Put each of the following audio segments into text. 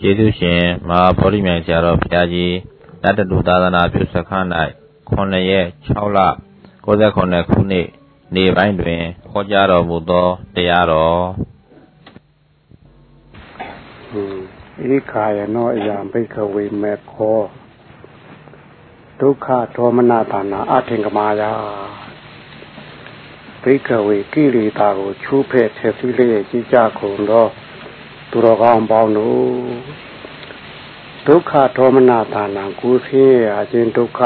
ကျေးဇူးရှင်မဟာဗောဓိမြိုင်ဆရာတော်ဘုရားကြီးတတ္တလူသာသနာပြုစခန်း၌9ရက်6လ69ခုနှစ်နေပိုင်းတွင်ဟောကြားတော်မူသောတရားတော်ဣခာယနောအယံဘိကဝေမေခောဒုက္ခဒေါမနတာနာအထင်ကမာယာဘိကဝေကိလေသာကိုချူးဖဲ့ထည့်ဆီးလျက်ကြီးကြကုန်သော သူတော်ကောင်းပေါင်းတို့ဒုက္ခဒေါမနတာနာကိုဆင်းရဲခြင်းဒုက္ခ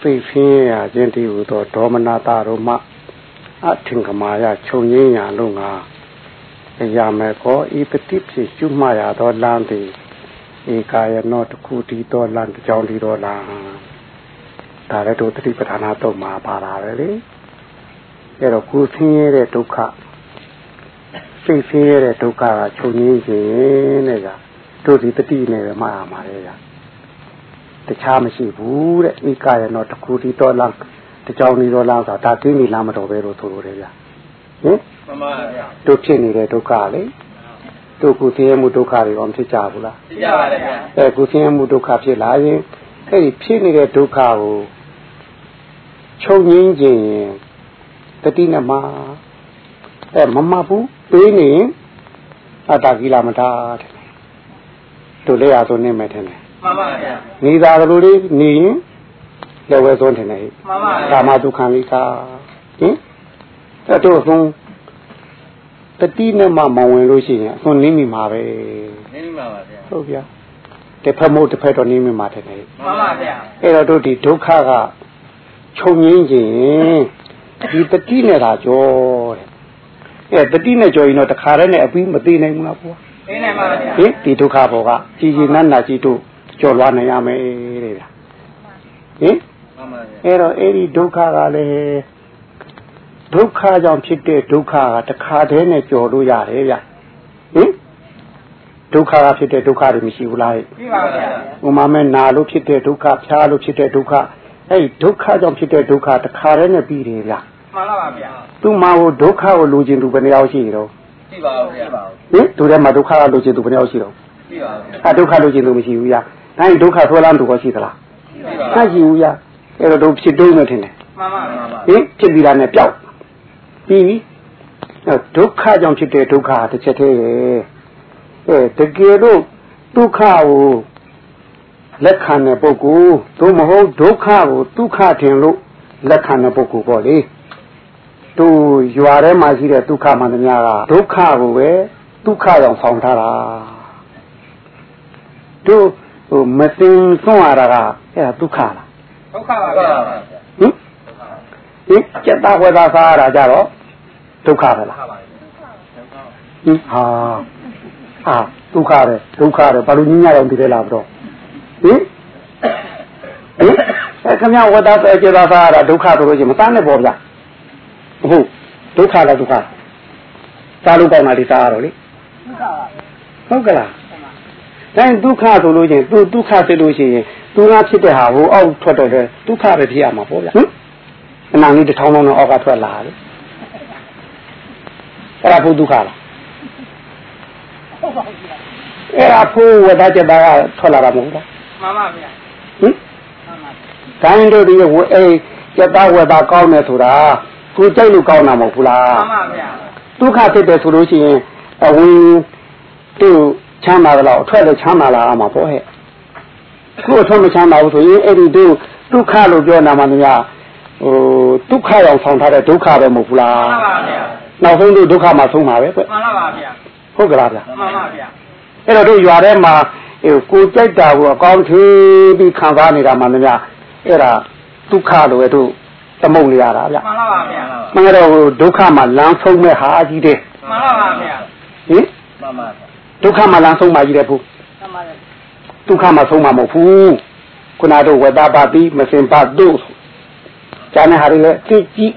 သိဆင်းရဲခြင်းတည်းဟူသောဒေါမနတာတို့မှအထင်ကမာယခြုံငင်းရလုံးငါအရာမဲ့ကောဤပတိဖြစ်ကျွမှရသောလမ်းသည်ဧကာယနောတခုတည်သောလမ်းကြောင်းတည်သောလမ်းဒါလည်းတို့တတိပဌာနာတော့မှာပါတာပဲလေအဲ့တော့ကိုဆင်းရဲတဲ့ဒုက္ခ စိတ်ဆင်းရဲတဲ့ဒုက္ခကချုပ်ငင်းခြင်းတဲ့ကတို့ဒီတတိနဲ့ပဲမှားရမှာလေကတခြားမရှိဘူးတဲ့ဧကာယနောတခုတည်သောလမ်းတကြောင်တည်သောလမ်းဆိုတာဒါကိန်းနေလားမတော်ပဲလို့ဆိုလိုတယ်ဗျဟင်မှန်ပါဗျာတို့ဖြစ်နေတဲ့ဒုက္ခလေတို့ကုသင်းမှုဒုက္ခတွေရောမဖြစ်ကြဘူးလားဖြစ်ကြပါတယ်ဗျာအဲကုသင်းမှုဒုက္ခဖြစ်လာရင်အဲ့ဒီဖြစ်နေတဲ့ဒုက္ခကိုချုပ်ငင်းခြင်းတတိနမအဲမမဘူး ပေးနေအတ္တကိလမတာတဲ့တို့လည်းအားဆိုနေမယ်ထင်တယ်မှန်ပါဗျာနေသာကလေးလေးနေရင်လက်ဝဲဆုံးထင်တယ်မှန်ပါဗျာကာမဒုက္ခလိကာဟင်အဲ့တို့ဆုံးတတိနဲ့မှမဝင်လို့ရှိရင်အစွန်နင်းမိမှာပဲနင်းမိမှာပါဗျာဟုတ်ဗျာတစ်ဖက်မို့တစ်ဖက်တော့နင်းမိမှာတယ်မှန်ပါဗျာအဲ့တော့တို့ဒီဒုက္ခကခြုံငင်းခြင်းဒီတတိနဲ့သာကြောတဲ့ အဲ့တတိနဲ့ကြောရင်တော့တခါတည်းနဲ့အပြီးမသိနိုင်ဘူးလားဘုရားသိနိုင်ပါဗျာဟင်ဒီဒုက္ခဘောကကြည်ကြည်နတ်နာကြီးတို့ကြော်လွားနိုင်ရမယ်တဲ့ဗျာဟင်မှန်ပါဗျာအဲ့တော့အဲ့ဒီဒုက္ခကလည်းဒုက္ခကြောင့်ဖြစ်တဲ့ဒုက္ခကတခါတည်းနဲ့ကြော်လို့ရတယ်ဗျဟင်ဒုက္ခကဖြစ်တဲ့ဒုက္ခတွေမရှိဘူးလားရှိပါဗျာဥမာမဲ့နာလို့ဖြစ်တဲ့ဒုက္ခဖြားလို့ဖြစ်တဲ့ဒုက္ခအဲ့ဒီဒုက္ခကြောင့်ဖြစ်တဲ့ဒုက္ခတခါတည်းနဲ့ပြီးတယ်ဗျ မှန်ပါဗျာသူ့မှာဟိုဒုက္ခကိုလိုချင်သူဘယ်နှယောက်ရှိရောရှိပါဘူးဗျာဟင်သူထဲမှာဒုက္ခကလိုချင်သူဘယ်နှယောက်ရှိတော့ရှိပါဘူးအဲဒုက္ခလိုချင်သူမရှိဘူးဗျာဒါရင်ဒုက္ခဆွဲလန်းသူကောရှိသလားရှိပါဘူးမရှိဘူးဗျာအဲ့တော့တို့ဖြစ်တုံးနေတယ်မှန်ပါမှန်ပါဟင်ဖြစ်ပြီးတာနဲ့ပျောက်ပြီးပြီဒုက္ခကြောင့်ဖြစ်တဲ့ဒုက္ခတစ်ချက်တည်းပဲအဲတကယ်လို့ဒုက္ခကိုလက်ခံတဲ့ပုဂ္ဂိုလ်သို့မဟုတ်ဒုက္ခကိုဒုက္ခထင်လို့လက်ခံတဲ့ပုဂ္ဂိုလ်ပေါ့လေ သူရွာထဲမှာရှိတဲ့ဒုက္ခမှန်သမျှကဒုက္ခကိုပဲဒုက္ခကြောင့်ဆောင်ထားတာတို့ဟိုမသိစွန့်ရတာကအဲ့ဒါဒုက္ခလားဒုက္ခပါဗျာဟင်ဒီစက်သားဝေသာစားရတာကြတော့ဒုက္ခပဲလားဟင်ဟာဟာဒုက္ခပဲဒုက္ခပဲဘာလို့ညညအောင်ဒီလဲလားဘတော့ဟင်ဟင်အဲခမဝတ္တဆိုကျေသာစားရတာဒုက္ခဆိုလို့ရှိရင်မစားနဲ့ပေါ့ဗျာ ဟုတ်ဒုက္ခလားဒုက္ခစားလို့ကောင်းတာဒီစားရတော့လေဒုက္ခပါဟုတ်ကလားဒါဒုက္ခဆိုလို့ချင်းသူဒုက္ခဖြစ်လို့ရှိရင်သူကဖြစ်တဲ့ဟာကိုအောက်ထွက်တော့တယ်ဒုက္ခပဲဖြစ်ရမှာပေါ့ဗျာဟင်အနာကြီးတစ်ထောင်လုံးနဲ့အောက်ကထွက်လာတယ်အဲ့ဒါဘုဒုက္ခလားအဲ့ဒါဖို့ဝဒကြတာကထွက်လာတာမဟုတ်လားမှန်ပါဗျာဟင်တိုင်းတို့ဒီဝအေးကြက်သားဝက်သားကောင်းတယ်ဆိုတာ ကိုကြိုက်လို့ကောင်းတာမဟုတ်ဘူးလားမှန်ပါဗျာဒုက္ခဖြစ်တယ်ဆိုလို့ရှိရင်အဝင်သူ့ချမ်းသာတော့အထွက်လည်းချမ်းသာလာအောင်မှာပေါ့ဟဲ့ကိုအထွက်မချမ်းသာဘူးဆိုရင်အဲ့ဒီတို့ဒုက္ခလို့ပြောနာမှများဟိုဒုက္ခရောက်ဆောင်ထားတဲ့ဒုက္ခပဲမဟုတ်ဘူးလားမှန်ပါဗျာနောက်ဆုံးတို့ဒုက္ခမှာဆုံးမှာပဲကွမှန်ပါဗျာဟုတ်ကလားဗျာမှန်ပါဗျာအဲ့တော့တို့ရွာထဲမှာဟိုကိုကြိုက်တာကိုအကောင်းသေးပြီးခံစားနေတာမှများအဲ့ဒါဒုက္ခလို့ပဲတို့ သမုတ်နေရတာဗျမှန်ပါဗျာမှန်တော့ဒုက္ခမှာလမ်းဆုံးမဲ့ဟာကြီးတယ်မှန်ပါဗျာဟင်မှန်ပါဒုက္ခမှာလမ်းဆုံးမှာကြီးတယ်ဘူးမှန်ပါဒုက္ခမှာဆုံးမှာမဟုတ်ဘူးခုနတို့ဝတ္တပါတိမစင်ပါတို့ကျန်တဲ့ဟာတွေလည်းသိကြည့်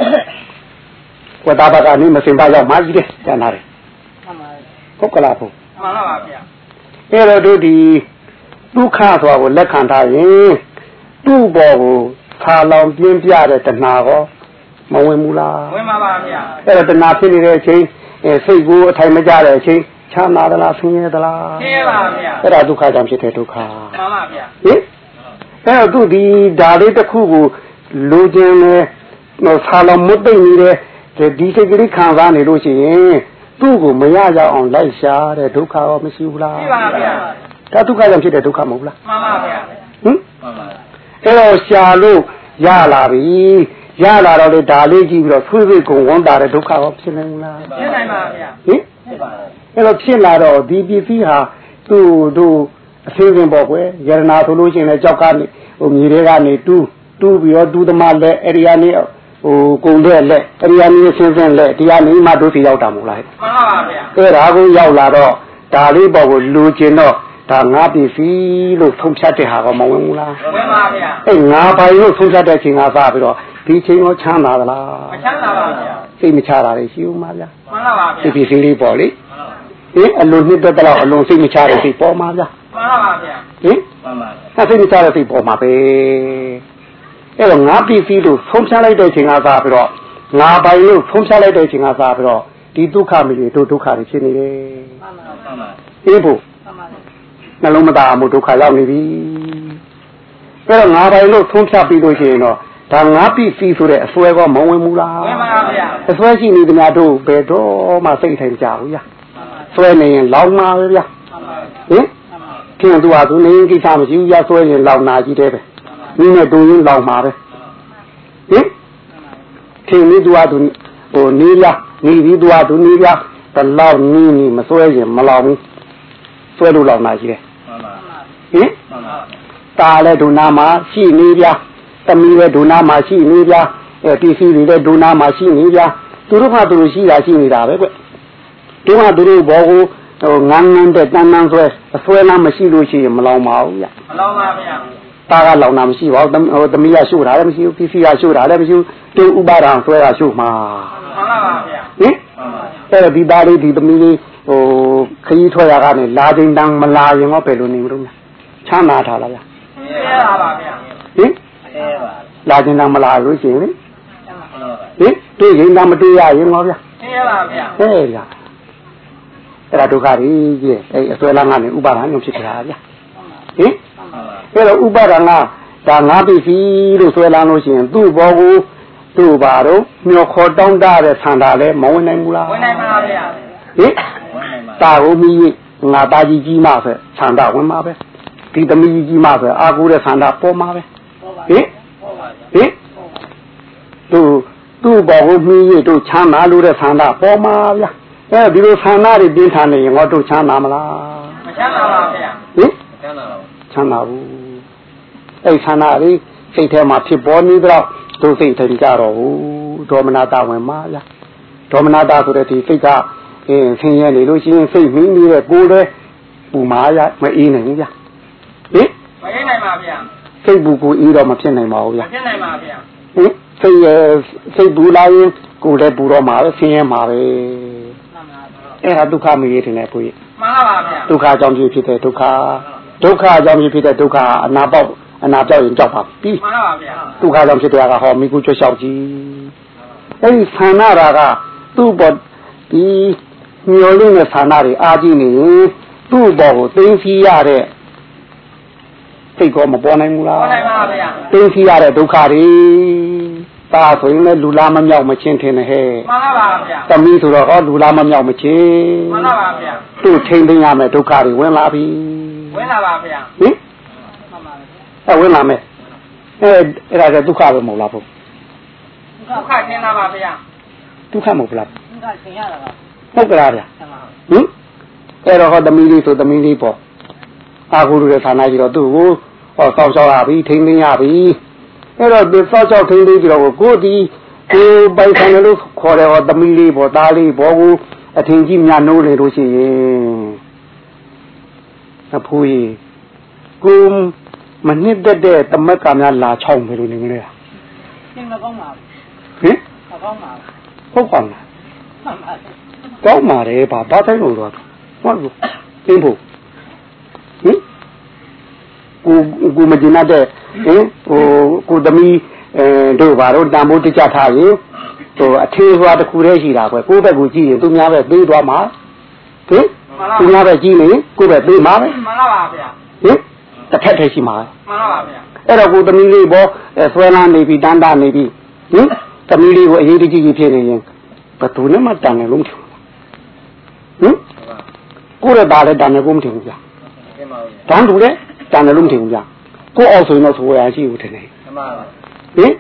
ဝတ္တပါကနေမစင်ပါရောက်မှကြီးတယ်ကျန်တာတွေမှန်ပါဟုတ်ကလားဘူးမှန်ပါဗျာအဲ့တော့တို့ဒီဒုက္ခဆိုတာကိုလက်ခံထားရင်သူ့ဘောကို ခါလောင်ပြင်းပြတဲ့တဏှာကောမဝင်ဘူးလားဝင်ပါပါဗျာအဲ့တော့တဏှာဖြစ်နေတဲ့အချိန်စိတ်ကိုအထိုင်မကျတဲ့အချိန်ချမ်းသာသလားဆင်းရဲသလားဆင်းရဲပါဗျာအဲ့ဒါဒုက္ခကြောင့်ဖြစ်တဲ့ဒုက္ခမှန်ပါဗျာဟင်အဲ့တော့သူဒီဓာလေးတစ်ခုကိုလိုချင်တယ်ဟိုဆာလောမွတ်သိမ့်နေတဲ့ဒီစိတ်ကလေးခံစားနေလို့ရှိရင်သူ့ကိုမရရအောင်လိုက်ရှာတဲ့ဒုက္ခရောမရှိဘူးလားရှိပါဗျာဒါဒုက္ခကြောင့်ဖြစ်တဲ့ဒုက္ခမဟုတ်လားမှန်ပါဗျာဟင်မှန်ပါ အဲ့တော့ရှာလို့ရလာပြီရလာတော့လေဒါလေးကြည့်ပြီးတော့ဆွေးဆွေးကုန်ဝန်တာတဲ့ဒုက္ခရောဖြစ်နိုင်ဘူးလားဖြစ်နိုင်ပါဗျာဟင်အဲ့တော့ဖြစ်လာတော့ဒီပစ္စည်းဟာသူ့တို့အသေးစင်ပေါ့ကွယ်ယရနာဆိုလို့ရှိရင်လည်းကြောက်ကနေဟိုမြေတွေကနေတူးတူးပြီးတော့တူးသမားလက်အဲ့ဒီကနေဟိုကုံတဲ့လက်အဲ့ဒီကနေဆင်းဆင်းလက်ဒီကနေမှတို့စီရောက်တာမဟုတ်လားမှန်ပါပါဗျာအဲ့ဒါကိုရောက်လာတော့ဒါလေးပေါ့ကိုလူကျင်တော့ ဒါငါပစ္စည်းလို့ဆုံးဖြတ်တဲ့ဟာကမဝင်ဘူးလားဝင်ပါဗျာအဲ့ငါပိုင်လို့ဆုံးဖြတ်တဲ့ချိန်ကစပြီးတော့ဒီချိန်ရောချမ်းသာသလားမချမ်းသာပါဗျာစိတ်မချတာလေရှိဦးမှာဗျာမှန်ပါပါဗျာဒီပစ္စည်းလေးပေါ့လေဟင်အလွန်နှစ်သက်တော့အလွန်စိတ်မချတဲ့စိတ်ပေါ်မှာဗျာမှန်ပါပါဗျာဟင်မှန်ပါစိတ်မချတဲ့စိတ်ပေါ်မှာပဲအဲ့တော့ငါပစ္စည်းလို့ဆုံးဖြတ်လိုက်တဲ့ချိန်ကစပြီးတော့ငါပိုင်လို့ဆုံးဖြတ်လိုက်တဲ့ချိန်ကစပြီးတော့ဒီဒုက္ခမကြီးတို့ဒုက္ခတွေဖြစ်နေတယ်မှန်ပါမှန်ပါအေးဖို့မှ န်ပါနှလုံးမသားမှုဒုက္ခရောက်နေပြီအဲ့တော့ငါပိုင်လို့ဆုံးဖြတ်ပြီးလို့ရှိရင်တော့ဒါငါပစ္စည်းဆိုတဲ့အစွဲကမဝင်ဘူးလားဝင်ပါဗျာအစွဲရှိနေသမျှတို့ဘယ်တော့မှစိတ်ထိုင်ကြဘူးဗျာစွဲနေရင်လောင်မှာပဲဗျာဟင်ခင်သူဟာသူနေကိစ္စမရှိဘူးရဆွဲရင်လောင်နာကြီးတယ်ပဲနင်းနဲ့တူရင်လောင်မှာပဲဟင်ခင်နေသူဟာသူဟိုနေရနေပြီးသူဟာသူနေရတလောက်နင်းနေမဆွဲရင်မလောင်ဘူးဆွဲလို့လောင်နာကြီးတယ် ဟင်ตาလည်းဒုနာမှာရှိနေပြသမီးလည်းဒုနာမှာရှိနေပြအဲပစ္စည်းတွေလည်းဒုနာမှာရှိနေပြသူတို့ကသူတို့ရှိတာရှိနေတာပဲကွဒီကသူတို့ဘောကိုဟိုငန်းငန်းတဲ့တန်းတန်းဆွဲအဆွဲလားမရှိလို့ရှိရင်မလောင်ပါဘူးဗျမလောင်ပါဗျာတာကလောင်တာမရှိပါဘူးဟိုသမီးကရှို့တာလည်းမရှိဘူးပစ္စည်းကရှို့တာလည်းမရှိဘူးတူဥပါဒံဆွဲတာရှို့မှာမှန်ပါပါဗျာဟင်အဲ့တော့ဒီသားလေးဒီသမီးလေးဟိုခကြီးထွက်ရကနေလာချိန်တန်းမလာရင်တော့ဘယ်လိုနေမလို့ ချမ်းသာထားလားဗျာသိရပါဗျာဟင်လာချိန်တန်းမလာလို့ရှိရင်လေဟင်တွေ့ရင်တန်းမတွေ့ရရင်တော့ဗျာသိရပါဗျာဟဲ့ဗျာအဲ့ဒါဒုက္ခကြီးကြီးအဲ့အစွဲလန်းကနေဥပါဒဏ်မျိုးဖြစ်ကြတာဗျာဟင်အဲ့တော့ဥပါဒဏ်ကဒါငါပစ္စည်းလို့ဆွဲလန်းလို့ရှိရင်သူ့ဘောကိုသူ့ဘာတော့မျောခေါ်တောင်းတတဲ့ဆန္ဒလည်းမဝင်နိုင်ဘူးလားဝင်နိုင်ပါဗျာဟင်တာကိုမိငါတာကြီးကြီးမှဆိုဆန္ဒဝင်မှာပဲ ဒီသမီးကြီးမှဆိုအာကိုတဲ့ဆန္ဒပေါ်မှာပဲဟင်ဟင်သူသူ့ဘောကိုမိရတို့ချမ်းသာလို့တဲ့ဆန္ဒပေါ်မှာဗျာအဲဒီလိုဆန္ဒတွေပြင်းထန်နေရင်ငါတို့ချမ်းသာမလားမချမ်းသာပါဗျာဟင်ချမ်းသာပါချမ်းသာဘူးအဲ့ဆန္ဒလေးစိတ်ထဲမှာဖြစ်ပေါ်နေတော့တို့စိတ်ထင်ကြတော့ဘူးဒေါမနတာဝင်မှာဗျာဒေါမနတာဆိုတဲ့ဒီစိတ်ကအင်းဆင်းရဲနေလို့ရှိရင်စိတ်မင်းနေတဲ့ကိုယ်လည်းပူမာရမအေးနိုင်ဘူးဗျာ ဟင်မအေးနိုင်ပါဗျာစိတ်ဘူးကိုအေးတော့မဖြစ်နိုင်ပါဘူးဗျာမဖြစ်နိုင်ပါဗျာဟင်စိတ်ရစိတ်ဘူးလာရင်ကိုယ်လည်းပူတော့မှာပဲဆင်းရဲမှာပဲအဲ့ဒါဒုက္ခမရေထင်တယ်ကိုကြီးမှန်ပါပါဗျာဒုက္ခအကြောင်းကြီးဖြစ်တဲ့ဒုက္ခဒုက္ခအကြောင်းကြီးဖြစ်တဲ့ဒုက္ခအနာပေါက်အနာပြောက်ရင်ကြောက်ပါပြီးမှန်ပါဗျာဒုက္ခကြောင့်ဖြစ်တဲ့ကဟောမိကူချွတ်လျှောက်ကြီးအဲ့ဒီဆန္ဒရာကသူ့ဘောဒီမျောလင်းတဲ့ဆန္ဒတွေအာကြည့်နေသူ့ဘောကိုသိသိရတဲ့ စိတ်ကောမပေါ်နိုင်ဘူးလားပေါ်နိုင်ပါဗျာသိသိရတဲ့ဒုက္ခတွေตาဆိုရင်လည်းလူလားမမြောက်မချင်းထင်တယ်ဟဲ့မှန်ပါပါဗျာသမီးဆိုတော့ဟောလူလားမမြောက်မချင်းမှန်ပါပါဗျာသူ့ထိန်သိမ်းရမယ်ဒုက္ခတွေဝင်လာပြီဝင်လာပါဗျာဟင်မှန်ပါအဲဝင်လာမယ်အဲအဲ့ဒါကဒုက္ခပဲမဟုတ်လားဘုဒုက္ခထင်တာပါဗျာဒုက္ခမဟုတ်လားဒုက္ခထင်ရတာပါဟုတ်ကလားဗျာဟင်အဲ့တော့ဟောသမီးလေးဆိုသမီးလေးပေါ့အာဟုရတဲ့ဌာနကြီးတော့သူ့ကို ဟောစောက်ရှောက်ရပြီထိန်သိမ်းရပြီအဲ့တော့ဒီစောက်ချောက်ထိန်းသိမ်းပြီးတော့ကိုဒီကိုပိုင်ဆိုင်လို့ခေါ်တယ်ဟောသမီးလေးပေါ့သားလေးဘောကိုအထင်ကြီးမြတ်နိုးလေလို့ရှိရင်အဖိုးကြီးကိုမနစ်သက်တဲ့တမက်ကများလာချောင်းပဲလို့နေမလဲရှင်းမကောင်းပါဟင်မကောင်းပါဟုတ်ပါလားကောင်းပါတယ်ဗျာဘာတိုင်းလို့တော့ဟုတ်ဘူးသိဖို့ဟင် ကိုကိုမကျင်တဲ့ဟင်ဟိုကိုသမီးအဲတို့ဘာတို့တန်ဖိုးတကြထားရင်ဟိုအထေးဟွာတစ်ခုတည်းရှိတာကွယ်ကိုယ့်ဘက်ကိုကြည့်ရင်သူများပဲပေးသွားမှာဟင်သူများပဲကြီးနေကိုယ်ပဲပြေးမှာပဲမှန်လားပါဗျာဟင်တစ်ထက်ထက်ရှိမှာပဲမှန်လားပါဗျာအဲ့တော့ကိုသမီးလေးဘောအဲဆွဲလန်းနေပြီတန်းတာနေပြီဟင်သမီးလေးကိုအရေးတကြီးကြီးဖြစ်နေရင်ဘယ်သူနဲ့မှတန်တယ်လို့မထင်ဘူးဟင်ကိုယ့်ရဲ့သားလည်းတန်တယ်ကိုမထင်ဘူးဗျာမှန်ပါဗျာတန်းတူလည်း တန်တယ်လို့မထင်ဘူးဗျကို့အောက်ဆိုရင်တော့ဆိုရရှိဘူးထင်တယ်မှန်ပါဟင်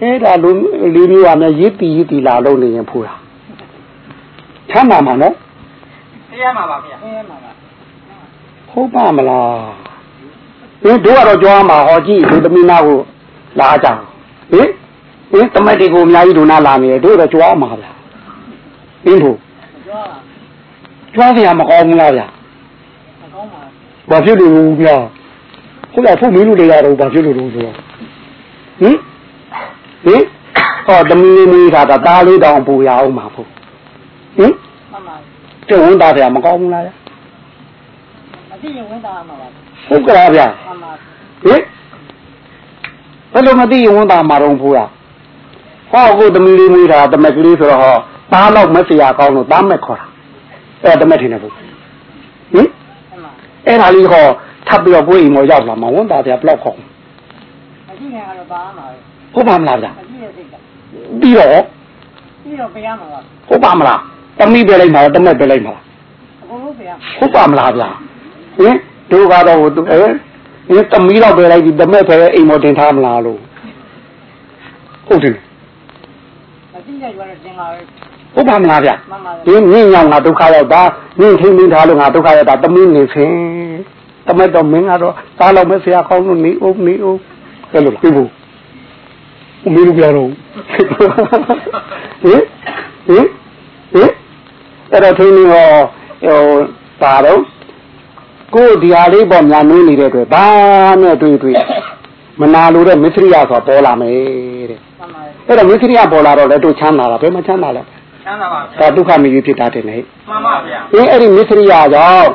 အဲ့ဒါလူလေးမျိုးကများရေးတီရေးတီလာလို့နေရင်ဖူတာချမ်းသာမှာနော်တရားမှာပါဗျာတရားမှာပါဟုတ်ပါမလားဟင်တို့ကတော့ကြွားမှာဟောကြည့်ဒီသမီးနာကိုလာကြဟင်ဟင်သမက်တွေကိုအများကြီးဒုနာလာနေတယ်တို့တော့ကြွားမှာဗျာဟင်တို့ကြွားစရာမကောင်းဘူးလားဗျာမကောင်းပါဘူးဘာဖြစ်လို့ဘူးဗျာ ဟုတ်လားဖုတ်မင်းလူတွေရတော့ဘာဖြစ်လို့လဲဆိုတော့ဟင်ဟင်ဟောသမီးလေးမွေးတာဒါသားလေးတောင်ပူရအောင်မှာဖို့ဟင်မှန်ပါကျုပ်ဝန်သားဗျာမကောင်းဘူးလားဗျာအတိရင်ဝင်တာမှာပါဟုတ်ကလားဗျာမှန်ပါဟင်ဘယ်လိုမသိရင်ဝန်သားမှာတော့ဖိုးရဟောကိုသမီးလေးမွေးတာတမက်ကလေးဆိုတော့ဟောသားတော့မဆရာကောင်းလို့သားမက်ခေါ်တာအဲ့တမက်ထင်တယ်ဖို့ဟင်မှန်ပါအဲ့ဒါလေးဟော ထပ်ပြီးတော့ကိုယ်အိမ်မောရောက်လာမှာဝန်သားဗျာဘလောက်ခေါင်းအတိရင်ကတော့ပါမှာပဲဟုတ်ပါမလားဗျာအတိရဲ့စိတ်ကပြီးတော့ပြီးတော့ပေးရမှာပါဟုတ်ပါမလားသမီးပဲလိုက်မှာလားတမက်ပဲလိုက်မှာလားအကုန်လုံးပေးရမှာဟုတ်ပါမလားဗျာဟင်တို့ကတော့ဟိုအဲဟင်သမီးတော့ပဲလိုက်ဒီတမက်ပဲအိမ်မောတင်ထားမလားလို့ဟုတ်တယ်အတိရဲ့ရွာတော့တင်ပါပဲဟုတ်ပါမလားဗျာမှန်ပါဒီမြင့်ညောင်ငါဒုက္ခရောက်တာမြင့်ထင်းထင်းထားလို့ငါဒုက္ခရောက်တာသမီးနေဖင် တမက်တော့မင်းကတော့သားလောက်မဲ့ဆရာကောင်းလို့နေအောင်နေအောင်အဲ့လိုလားပြဖို့ဦးမင်းတို့ပြောတော့ဟင်ဟင်ဟင်အဲ့တော့ထင်းနေဟောဟိုပါတော့ကိုယ်ဒီဟာလေးပေါ်ညာနွေးနေတဲ့အတွက်ဘာနဲ့တွေ့တွေ့မနာလို့တဲ့မစ္စရိယဆိုပေါ်လာမယ်တဲ့မှန်ပါအဲ့တော့မစ္စရိယပေါ်လာတော့လည်းတို့ချမ်းသာတာဘယ်မှာချမ်းသာလဲချမ်းသာပါဒါဒုက္ခမကြီးဖြစ်တာတင်နေမှန်ပါဗျာအင်းအဲ့ဒီမစ္စရိယကြောင့်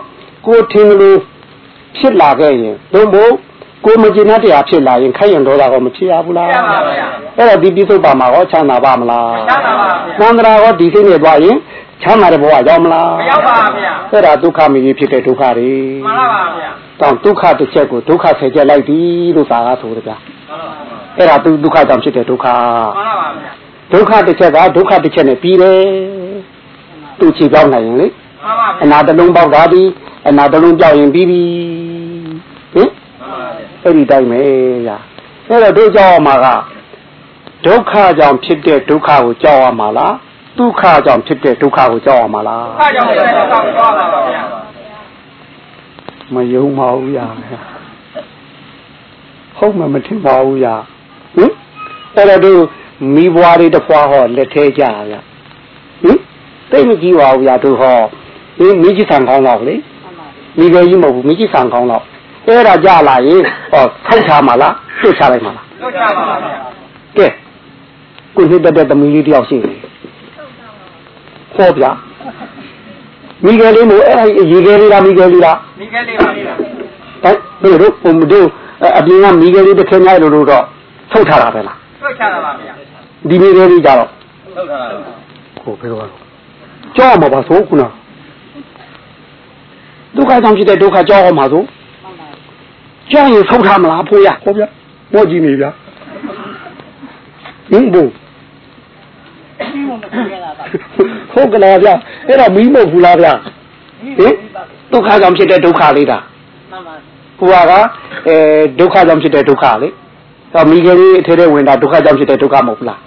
ကိုထင်းလို့ ဖြစ်လာခဲ့ရင်ဘုံဘုံကိုမကျင်တဲ့တရားဖြစ်လာရင်ခိုက်ရင်ဒေါသကောမဖြစ်ရဘူးလားချမ်းသာပါဗျာအဲ့တော့ဒီပြစ္ဆုတ်ပါမှာဟောချမ်းသာပါမလားချမ်းသာပါဗျာသန္တရာဟောဒီစိတ်နဲ့သွားရင်ချမ်းသာတဲ့ဘဝရောက်မလားမရောက်ပါဗျာအဲ့ဒါဒုက္ခမကြီးဖြစ်တဲ့ဒုက္ခတွေမှန်ပါပါဗျာတောင်ဒုက္ခတစ်ချက်ကိုဒုက္ခဆယ်ချက်လိုက်ပြီလို့သာကားဆိုတယ်ဗျာအဲ့ဒါသူဒုက္ခကြောင့်ဖြစ်တဲ့ဒုက္ခမှန်ပါပါဗျာဒုက္ခတစ်ချက်ကဒုက္ခတစ်ချက်နဲ့ပြီးတယ်သူချေပေါက်နိုင်ရင်လေမှန်ပါအဗျာနာတလုံးပေါက်တာဒီအနာတလုံးပြောက်ရင်ပြီးပြီဟင်မှန်ပါဗျာ အဲ့ဒီတိုင်းပဲညာအဲ့တော့တို့ကြောက်ရမှာကဒုက္ခကြောင့်ဖြစ်တဲ့ဒုက္ခကိုကြောက်ရမှာလားဒုက္ခကြောင့်ဖြစ်တဲ့ဒုက္ခကိုကြောက်ရမှာလားအားကြောင့်လည်းတော့ကောင်းသွားပါပါဗျာမယုံပါဘူးညာဟုတ်မှမထင်ပါဘူးညာဟင်အဲ့တော့တို့မိဘွားတွေတစ်ဖွာဟောလက်ထဲကြရဗျဟင်သိမကြည့်ပါဘူးညာတို့ဟောဒီမိကြီးဆံကောင်းတော့လေမှန်ပါမိခဲကြီးမဟုတ်ဘူးမိကြီးဆံကောင်းတော့ အဲ့ဒါကြလာရင်ဟောထောက်ချမှာလားတွတ်ချလိုက်မှာလားတို့ချပါပါဗျာကဲကိုနှစ်တက်တဲ့သမီးလေးတယောက်ရှိတယ်ဟောဗျာမိခဲလေးမို့အဲ့ဒီရေခဲလေးလားမိခဲလေးလားမိခဲလေးပါဗျာဟဲ့ဘယ်လိုပုံမတို့အပြင်ကမိခဲလေးတစ်ခဲများလို့လို့တော့ထုတ်ထားတာပဲလားတို့ချတာပါဗျာဒီမိခဲလေးကြတော့ထုတ်ထားတာဟိုဘယ်လိုလဲကြောက်မှာပါဆိုခုနဒုက္ခကြောင့်ဖြစ်တဲ့ဒုက္ခကြောက်အောင်ပါဆိုမှန်ပါ ကြောက်ရင်ထုတ်ထားမလားဖိုးရဟောဗျာမောကြည့်နေဗျာဟင်းဘူးပြီးမှမသိရတာပါဟုတ်ကလားဗျအဲ့တော့မီးမဟုတ်ဘူးလားဗျဟင်ဒုက္ခကြောင့်ဖြစ်တဲ့ဒုက္ခလေးတာမှန်ပါဟိုကအဲဒုက္ခကြောင့်ဖြစ်တဲ့ဒုက္ခလေဟောမိခင်လေးအထဲထဲဝင်တာဒုက္ခကြောင့်ဖြစ်တဲ့ဒုက္ခမဟုတ်ဘူးလား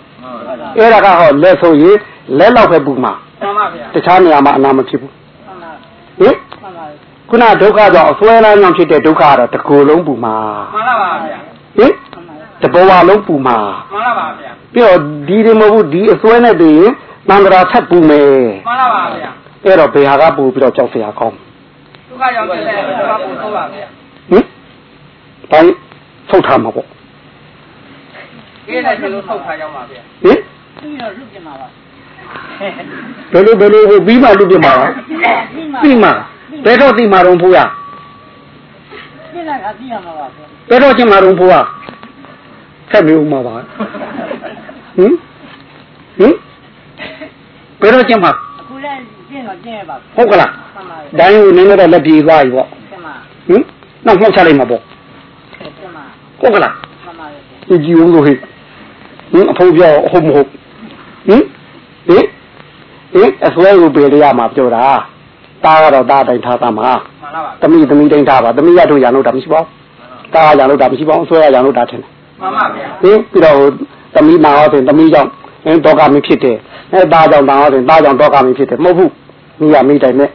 အဲ့ဒါကဟောလက်ဆိုရင်လက်လောက်ပဲပူမှာမှန်ပါဗျာတခြားနေရာမှာအနာမဖြစ်ဘူးမှန်ပါဟင်မှန်ပါ ခုနဒုက္ခကြောင့်အစွဲလမ်းကြောင့်ဖြစ်တဲ့ဒုက္ခကတော့တကူလုံးပူမှာမှန်ပါဗျာဟင်တဘဝလုံးပူမှာမှန်ပါဗျာပြီးတော့ဒီဒီမဟုတ်ဘူးဒီအစွဲနဲ့တည်းတန္တရာထပ်ပူမယ်မှန်ပါဗျာအဲ့တော့ဘေဟာကပူပြီးတော့ကြောက်စရာကောင်းဒုက္ခကြောင့်ဖြစ်တဲ့ဒုက္ခပူဆုံးပါဗျာဟင်တိုင်းထုတ်ထားမှာပေါ့ဒီနဲ့ဒီလိုထုတ်ထားကြောင်းပါဗျာဟင်သူရောလွတ်ပြမှာပါဘယ်လိုဘယ်လိုပြီးမှလွတ်ပြမှာပါပြီးမှ ဘယ်တော့သိမှာတော့ဖိုးရပြီးလိုက်တာပြီးရမှာပါဗျာဘယ်တော့ချင်းမှာတော့ဖိုးရဖက်မျိုးမှာပါဟင်ဟင်ဘယ်တော့ချင်းမှာအခုလည်းကျင့်တော့ကျင့်ရပါဟုတ်ကလားမှန်ပါဒိုင်းကိုနင်းတော့လက်ပြေသွားပြီပေါ့ကျင့်ပါဟင်နောက်မှောက်ချလိုက်မှာပေါ့ကျင့်ပါဟုတ်ကလားမှန်ပါကြည့်ကြည့်ဦးလို့ဟိဟင်အဖိုးပြောဟုတ်မဟုတ်ဟင်ဟင်ဟင်အစွဲကိုပေရရမှာပြောတာ တားကတော့တားတိုင်ထားတာမှာမှန်လားပါသမီးသမီးတိုင်းထားပါသမီးရတို့ရလို့တာမရှိပါဘူးတားရလို့တာမရှိပါဘူးအစွဲရရလို့တာထင်တယ်မှန်ပါဗျာဟင်ပြီးတော့သမီးနာဟောဆိုသမီးကြောင့်အင်းတော့ကမင်းဖြစ်တယ်အဲတားကြောင့်တာဟောဆိုတားကြောင့်တော့ကမင်းဖြစ်တယ်မဟုတ်ဘူးမိရမိတိုင်နဲ့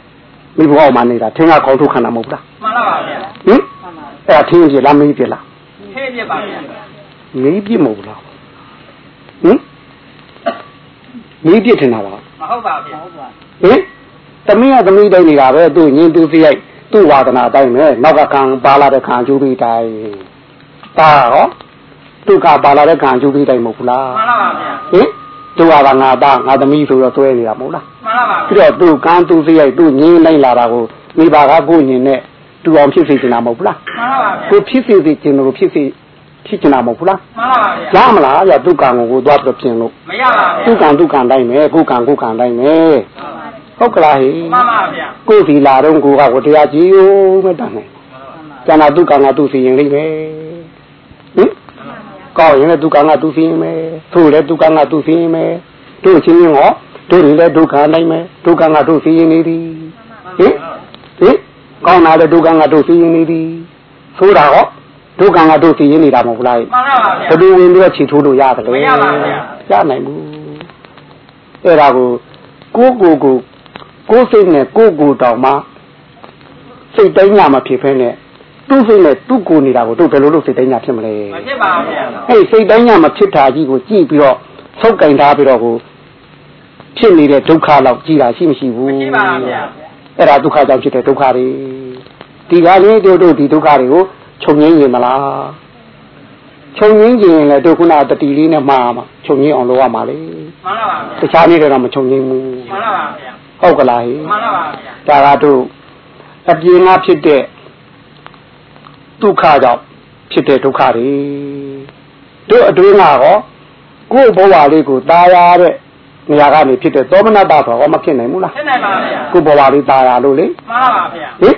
မိဘအောင်မနေတာထင်ကခေါင်းထုတ်ခန္ဓာမဟုတ်လားမှန်လားပါဗျာဟင်မှန်ပါအဲ့ဒါထင်းပြလားမေးပြလားထေးပြပါဗျာမေးပြမဟုတ်လားဟင်မေးပြထင်တာပါမဟုတ်ပါဗျာဟုတ်ပါဟင် သမီးကသမီးတိုင်းနေတာပဲသူ့ညင်သူစိရိုက်သူ့ဝါဒနာတိုင်းပဲနောက်ကခံပါလာတဲ့ခံကျူးပြီးတိုင်းတာရောသူကပါလာတဲ့ခံကျူးပြီးတိုင်းမဟုတ်ဘူးလားမှန်လားပါဗျာဟင်သူကငါသားငါသမီးဆိုတော့တွဲနေတာမဟုတ်လားမှန်လားပါပြီးတော့သူကန်းသူစိရိုက်သူ့ညင်လိုက်လာတာကိုမိဘကကိုညင်နဲ့တူအောင်ဖြစ်စေချင်တာမဟုတ်ဘူးလားမှန်လားပါဗျာကိုဖြစ်စေချင်လို့ဖြစ်စေဖြစ်ချင်တာမဟုတ်ဘူးလားမှန်လားပါဗျာရမလားဗျသူ့ကံကိုကိုသွားပြီးတော့ပြင်လို့မရပါသူ့ဗျာကံသူ့ကံတိုင်းပဲကိုယ်ကံကိုယ်ကံတိုင်းပဲ ဟုတ်ကလားဟိမှန်ပါဗျာကိုယ်စီလာတော့ကိုကဝတရားကြီးရောမတတ်နိုင်ကျန်တာသူ့ကံကသူ့စီရင်လိမ့်မယ်ဟင်ကောင်းရင်လည်းသူ့ကံကသူ့စီရင်မယ်သူ့လည်းသူ့ကံကသူ့စီရင်မယ်တို့ချင်းချင်းဟောတို့တွေလည်းဒုက္ခနိုင်မယ်ဒုက္ခကတို့စီရင်နေသည်ဟင်ဟင်ကောင်းတာလည်းဒုက္ခကတို့စီရင်နေသည်ဆိုတာဟောဒုက္ခကတို့စီရင်နေတာမဟုတ်လားမှန်လားပါဗျာဘယ်လိုဝင်ပြီးတော့ခြေထိုးလို့ရတယ်လဲမရပါဘူးဗျာရနိုင်ဘူးအဲ့ဒါကိုကိုကိုကို ကိုယ်စိတ်နဲ့ကိုကိုတောင်မှစိတ်တိုင်းညာမဖြစ်ဖဲနဲ့သူ့စိတ်နဲ့သူ့ကိုနေတာကိုတို့ဘယ်လိုလုပ်စိတ်တိုင်းညာဖြစ်မလဲမဖြစ်ပါဘူးဗျာအဲ့ဒီစိတ်တိုင်းညာမဖြစ်တာကြီးကိုကြည့်ပြီးတော့ဆုပ်ကင်ထားပြီးတော့ကိုဖြစ်နေတဲ့ဒုက္ခတော့ကြည်တာရှိမရှိဘူးမရှိပါဘူးဗျာအဲ့ဒါဒုက္ခကြောင့်ဖြစ်တဲ့ဒုက္ခတွေဒီကလေးတို့တို့ဒီဒုက္ခတွေကိုခြုံငင်းရင်မလားခြုံငင်းကြရင်လည်းတို့ခုနတတိလေးနဲ့မှားမှာခြုံငင်းအောင်လုပ်ရမှာလေမှန်လားပါတဗျာခြားနေ့တော့မခြုံငင်းဘူးမှန်လားပါဗျာ ဟုတ်ကလားဟိ မှန်လားပါဗျာ ဒါကတို့အပြင်းအဖြစ်တဲ့ဒုက္ခကြောင့်ဖြစ်တဲ့ဒုက္ခတွေတို့အတွင်းကရောကိုယ့်ဘဝလေးကိုตายရတဲ့နေရာကနေဖြစ်တဲ့သောမနတဆိုတော့မဖြစ်နိုင်ဘူးလား ဖြစ်နိုင်ပါဗျာ ကိုယ့်ဘဝလေးตายရလို့လေ မှန်လားပါဗျာ ဟင်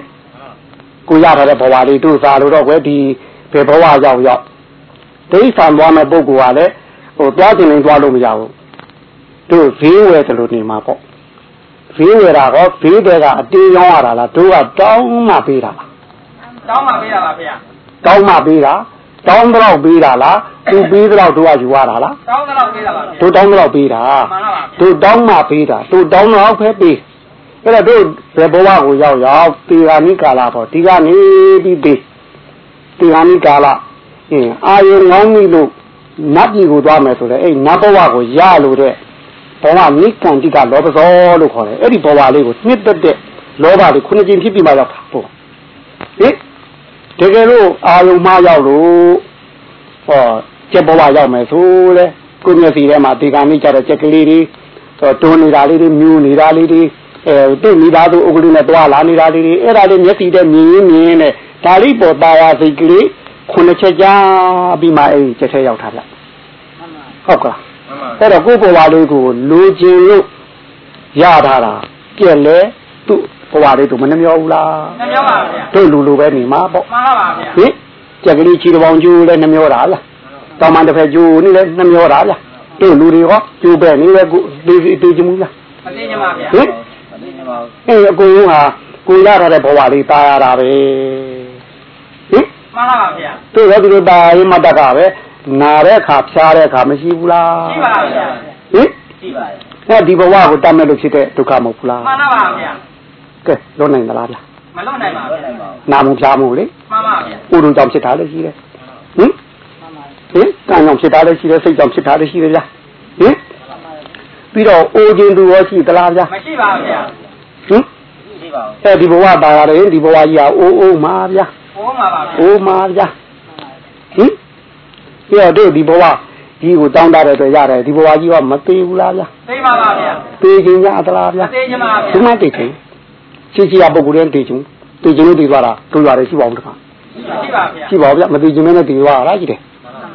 ကိုရထားတဲ့ဘဝလေးတို့စားလို့တော့ကွယ်ဒီဘယ်ဘဝရောက်ရောက်ဒိဋ္ဌံသွားမဲ့ပုဂ္ဂိုလ်ကလည်းဟိုသွားခြင်းရင်သွားလို့မရဘူးတို့ဈေးဝယ်တယ်လို့နေမှာပေါ့ ဈေးဝယ်တာကောဈေးတွေက အတေးရောင်းရတာလားတို့ကတောင်းမှပေးတာလားတောင်းပါပေးတာပါဗျာတောင်းမှပေးတာတောင်းတော့ပေးတာလားသူပေးတော့တို့ကယူရတာလားတောင်းတော့ပေးတာပါဗျာတို့တောင်းတော့ပေးတာမှန်လားပါဗျာတို့တောင်းမှပေးတာတို့တောင်းတော့ဖဲပေးအဲ့ဒါတို့ဘယ်ဘဝကိုရောက်ရောက်ဒီကနိကာလပေါ့ဒီကနေပြီးပေးဒီကနိကာလအင်းအာယုံငောင်းမိလို့နတ်ပြည်ကိုသွားမယ်ဆိုတော့အဲ့နတ်ဘဝကိုရလို့တဲ့ ဘဝနိကံတိကလောဘဇောလို့ခေါ်တယ်အဲ့ဒီဘဝလေးကိုနှစ်သက်တဲ့လောဘတွေခုနှစ်ကြိမ်ဖြစ်ပြီးမှတော့ပို့ဟင်တကယ်လို့အာယုံမရောက်လို့ဟောကျက်ဘဝရောက်မယ်ဆိုလဲကိုမျက်စီထဲမှာဒီကံလေးကြတော့ကျက်ကလေးတွေတွန်းနေတာလေးတွေမြူနေတာလေးတွေအဲတိမိသားစုအုပ်ကလေးနဲ့တွားလာနေတာလေးတွေအဲ့ဒါလေးမျက်စီထဲမြင်ရင်းမြင်နေဒါလေးပေါ်ตาရစိတ်ကလေးခုနှစ်ချက်ကြာပြီးမှအဲ့ဒီကျက်ထဲရောက်တာလားဟုတ်ကဲ့ အဲ့တော့ကိုယ့်ဘဝလေးကိုလိုချင်လို့ရထားတာပြက်လဲသူ့ဘဝလေးတို့မနှမျောဘူးလား နှမျောပါဗျာ တို့လူလိုပဲနေမှာပေါ့ မှန်လားပါဗျာ ဟင်ကြက်ကလေးချီတစ်ပေါင်ကျိုးလဲနှမျောတာလားတောင်မှတစ်ဖက်ကျိုးနေလဲနှမျောတာလားတို့လူတွေဟောကျိုးပဲနေလဲကိုတေးတေးချင်ဘူးလား မသိချင်ပါဗျာ ဟင်အဲ့အကုန်လုံးဟာကိုရထားတဲ့ဘဝလေးตายရတာပဲဟင် မှန်လားပါဗျာ တို့ရောဒီလိုตายရင်မတတ်တာပဲ နာတဲ့အခါဖြားတဲ့အခါမရှိဘူးလားရှိပါဗျာဟင်ရှိပါအဲ့ဒီဘဝကိုတတ်မဲ့လို့ဖြစ်တဲ့ဒုက္ခမဟုတ်ဘူးလားမှန်လားပါဗျာကဲလုံးနိုင်သလားဗျာမလွတ်နိုင်ပါဗျာနာမှုဖြားမှုလေမှန်ပါဗျာဥဒုကြောင့်ဖြစ်တာလည်းရှိတယ်ဟင်မှန်ပါဟင်ကံကြောင့်ဖြစ်တာလည်းရှိတယ်စိတ်ကြောင့်ဖြစ်တာလည်းရှိတယ်ဗျာဟင်ပြီးတော့အိုခြင်းသူရောရှိသလားဗျာမရှိပါဗျာဟင်ရှိပါအဲ့ဒီဘဝပါရတယ်ဒီဘဝကြီးဟာအိုးအိုးမှာဗျာဘူးဟိုးမှာပါဗျာအိုးမှာဗျာဟင် ပြီးတော့တို့ဒီဘဝကြီးကိုတောင်းတတဲ့အတွက်ရတယ်ဒီဘဝကြီးကမသေးဘူးလားဗျာသိပါပါဗျာသေခြင်းရသလားဗျာသိချင်ပါဗျာဒီမှသိတယ်ရှိရှိရပုဂ္ဂိုလ်ရဲ့သိခြင်းသိခြင်းလို့သိသွားတာတို့ရတယ်ရှိပါဦးတခါရှိပါဗျာရှိပါဦးဗျမသိခြင်းနဲ့သိသွားတာကြီးတယ်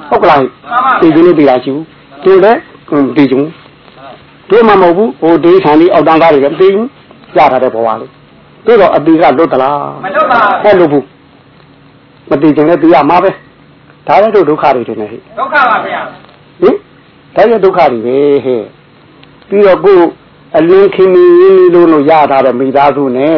ဟုတ်ကလားမှန်ပါသိဗျာခြင်းလို့သိတာရှိဘူးတို့လည်းသိခြင်းတို့မှမဟုတ်ဘူးဟိုဒေးဆန်ဒီအောက်တန်းကားတွေလည်းသိဘူးရထားတဲ့ဘဝလေးတို့တော့အတိကလွတ်သလားမလွတ်ပါဟဲ့လို့ဘူးမတည်ခြင်းနဲ့သိရမှာပဲ ဒါလည်းတို့ဒုက္ခတွေတင်နေဟဲ့ဒုက္ခပါဗျာဟင်ဒါရဒုက္ခတွေပဲဟဲ့ပြီးတော့ကိုယ်အလင်းခင်မင်းရင်းနှီးလို့လို့ရထားတဲ့မိသားစုနဲ့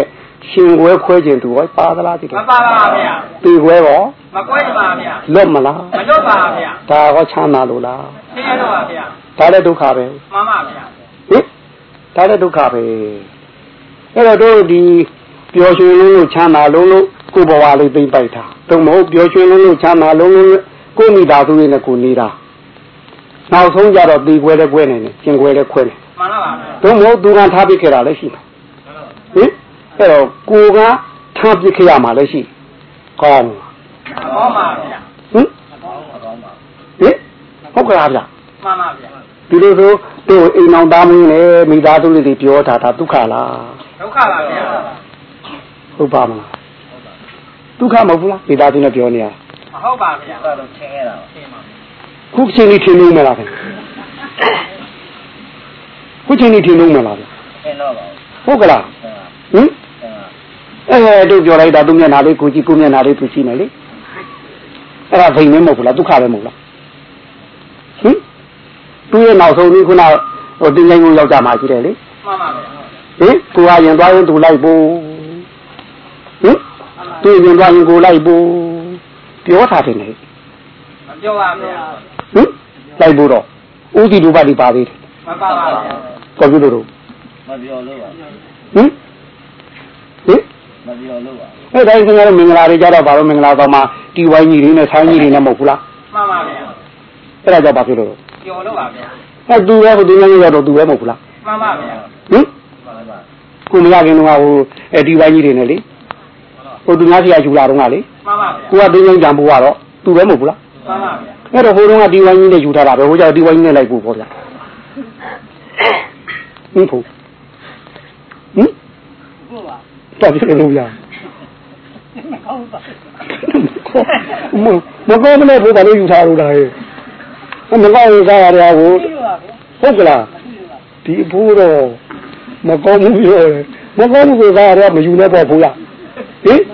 ရှင်ခွဲခွဲခြင်းသူဟောပါသလားဒီမတော့ပါပါဗျာตีခွဲရောမကွဲပါဗျာလွတ်မလားမလွတ်ပါဗျာဒါဟောချမ်းသာလို့လားသိရတော့ပါဗျာဒါလည်းဒုက္ခပဲမှန်ပါဗျာဟင်ဒါလည်းဒုက္ခပဲအဲ့တော့တို့ဒီပျော်ရွှင်လုံးလို့ချမ်းသာလုံးလို့ကိုယ်ဘဝလေးသိမ့်ပိုက်တာ သို့မဟုတ်ပျော်ရွှင်လုံးလို့ချမ်းသာလုံးလို့ကိုယ်မိသားစုရဲ့နဲ့ကိုယ်နေတာနောက်ဆုံးကြတော့ตีခွဲလည်းခွဲနေတယ်ရှင်ခွဲလည်းခွဲနေမှန်ပါပါဗျာတို့မဟုတ်သူကထားပြခဲ့တာလည်းရှိတယ်ဟင်အဲ့တော့ကိုကထားပြခဲ့ရမှာလည်းရှိကောင်းဟောပါဗျာဟင်ဟင်ဟုတ်ကလားဗျမှန်ပါဗျာဒီလိုဆိုတို့အိမ်အောင်သားမင်းနဲ့မိသားစုလေးတွေပြောတာဒါဒုက္ခလားဒုက္ခပါဗျာဟုတ်ပါမလား ဒုက္ခမဟုတ်ဘူးလားမိသားစုနဲ့ပြောနေရမဟုတ်ပါဗျာတော့ချင်းရတာခုချိန်လေးထင်လို့မလားခင်ခုချိန်လေးထင်လို့မလားဗျချင်းတော့ပါဟုတ်ကလားဘူးဟင်အဲတို့ပြောလိုက်တာသူမျက်နှာလေးကိုကြည့်ကိုမျက်နှာလေးသူကြည့်နေလေအဲ့ဒါဘိန်မမဟုတ်ဘူးလားဒုက္ခပဲမဟုတ်လားဟင်သူရဲ့နောက်ဆုံးនេះခုနဟိုတင်ငိုင်းကိုယောက်ျားမှရှိတယ်လေမှန်ပါဗျာဟင်ကိုကရင်သွားရင်သူလိုက်ဖို့ဟင် သူရင်သွားရင်ကိုလိုက်ဖို့ပြောထားတယ်လေမပြောပါဗျာဟင်လိုက်ဖို့တော့ဥတီဒုပတိပါသေးတယ်မပါပါဗျာကွန်ပျူတာတို့မပြောလို့ပါဟင်ဟင်မပြောလို့ပါအဲ့ဒါကြီးကတော့မင်္ဂလာတွေကြတော့ဘာလို့မင်္ဂလာတော့မှတီဝိုင်းကြီးတွေနဲ့ဆိုင်းကြီးတွေနဲ့မဟုတ်ဘူးလားမှန်ပါဗျာအဲ့ဒါကြောင့်ဘာဖြစ်လို့လဲပြောလို့ပါဗျာအဲ့သူပဲဟိုဒီနေ့ရောက်တော့သူပဲမဟုတ်ဘူးလားမှန်ပါဗျာဟင်မှန်ပါကိုမရခင်တော့ဟိုအဲတီဝိုင်းကြီးတွေနဲ့လေ ဟိုသူများစီကယူလာတော့ကလေမှန်ပါဗျာကိုကတင်းကျန်းကြံဖို့ကတော့သူပဲမဟုတ်ဘူးလားမှန်ပါဗျာအဲ့တော့ဟိုတုန်းကတီဝိုင်းကြီးနဲ့ယူထားတာပဲဟိုကြောင့်တီဝိုင်းကြီးနဲ့လိုက်ဖို့ပေါ့ဗျာဟင်ဖို့ဟင်ဘူးပါတော့ပြလို့ရဟုတ်ပါမမကောင်းမလဲဖို့ဘာလို့ယူထားလို့လားဟဲ့မကောင်းရင်စားရတယ်ဟိုပြီးတော့ပါဗျာဟုတ်ကလားပြီးတော့ပါဒီအဖိုးတော့မကောင်းဘူးပြောတယ်မကောင်းဘူးဆိုစားရတယ်မယူနဲ့ပေါ့ဘုရားဟင်မသိရဘူး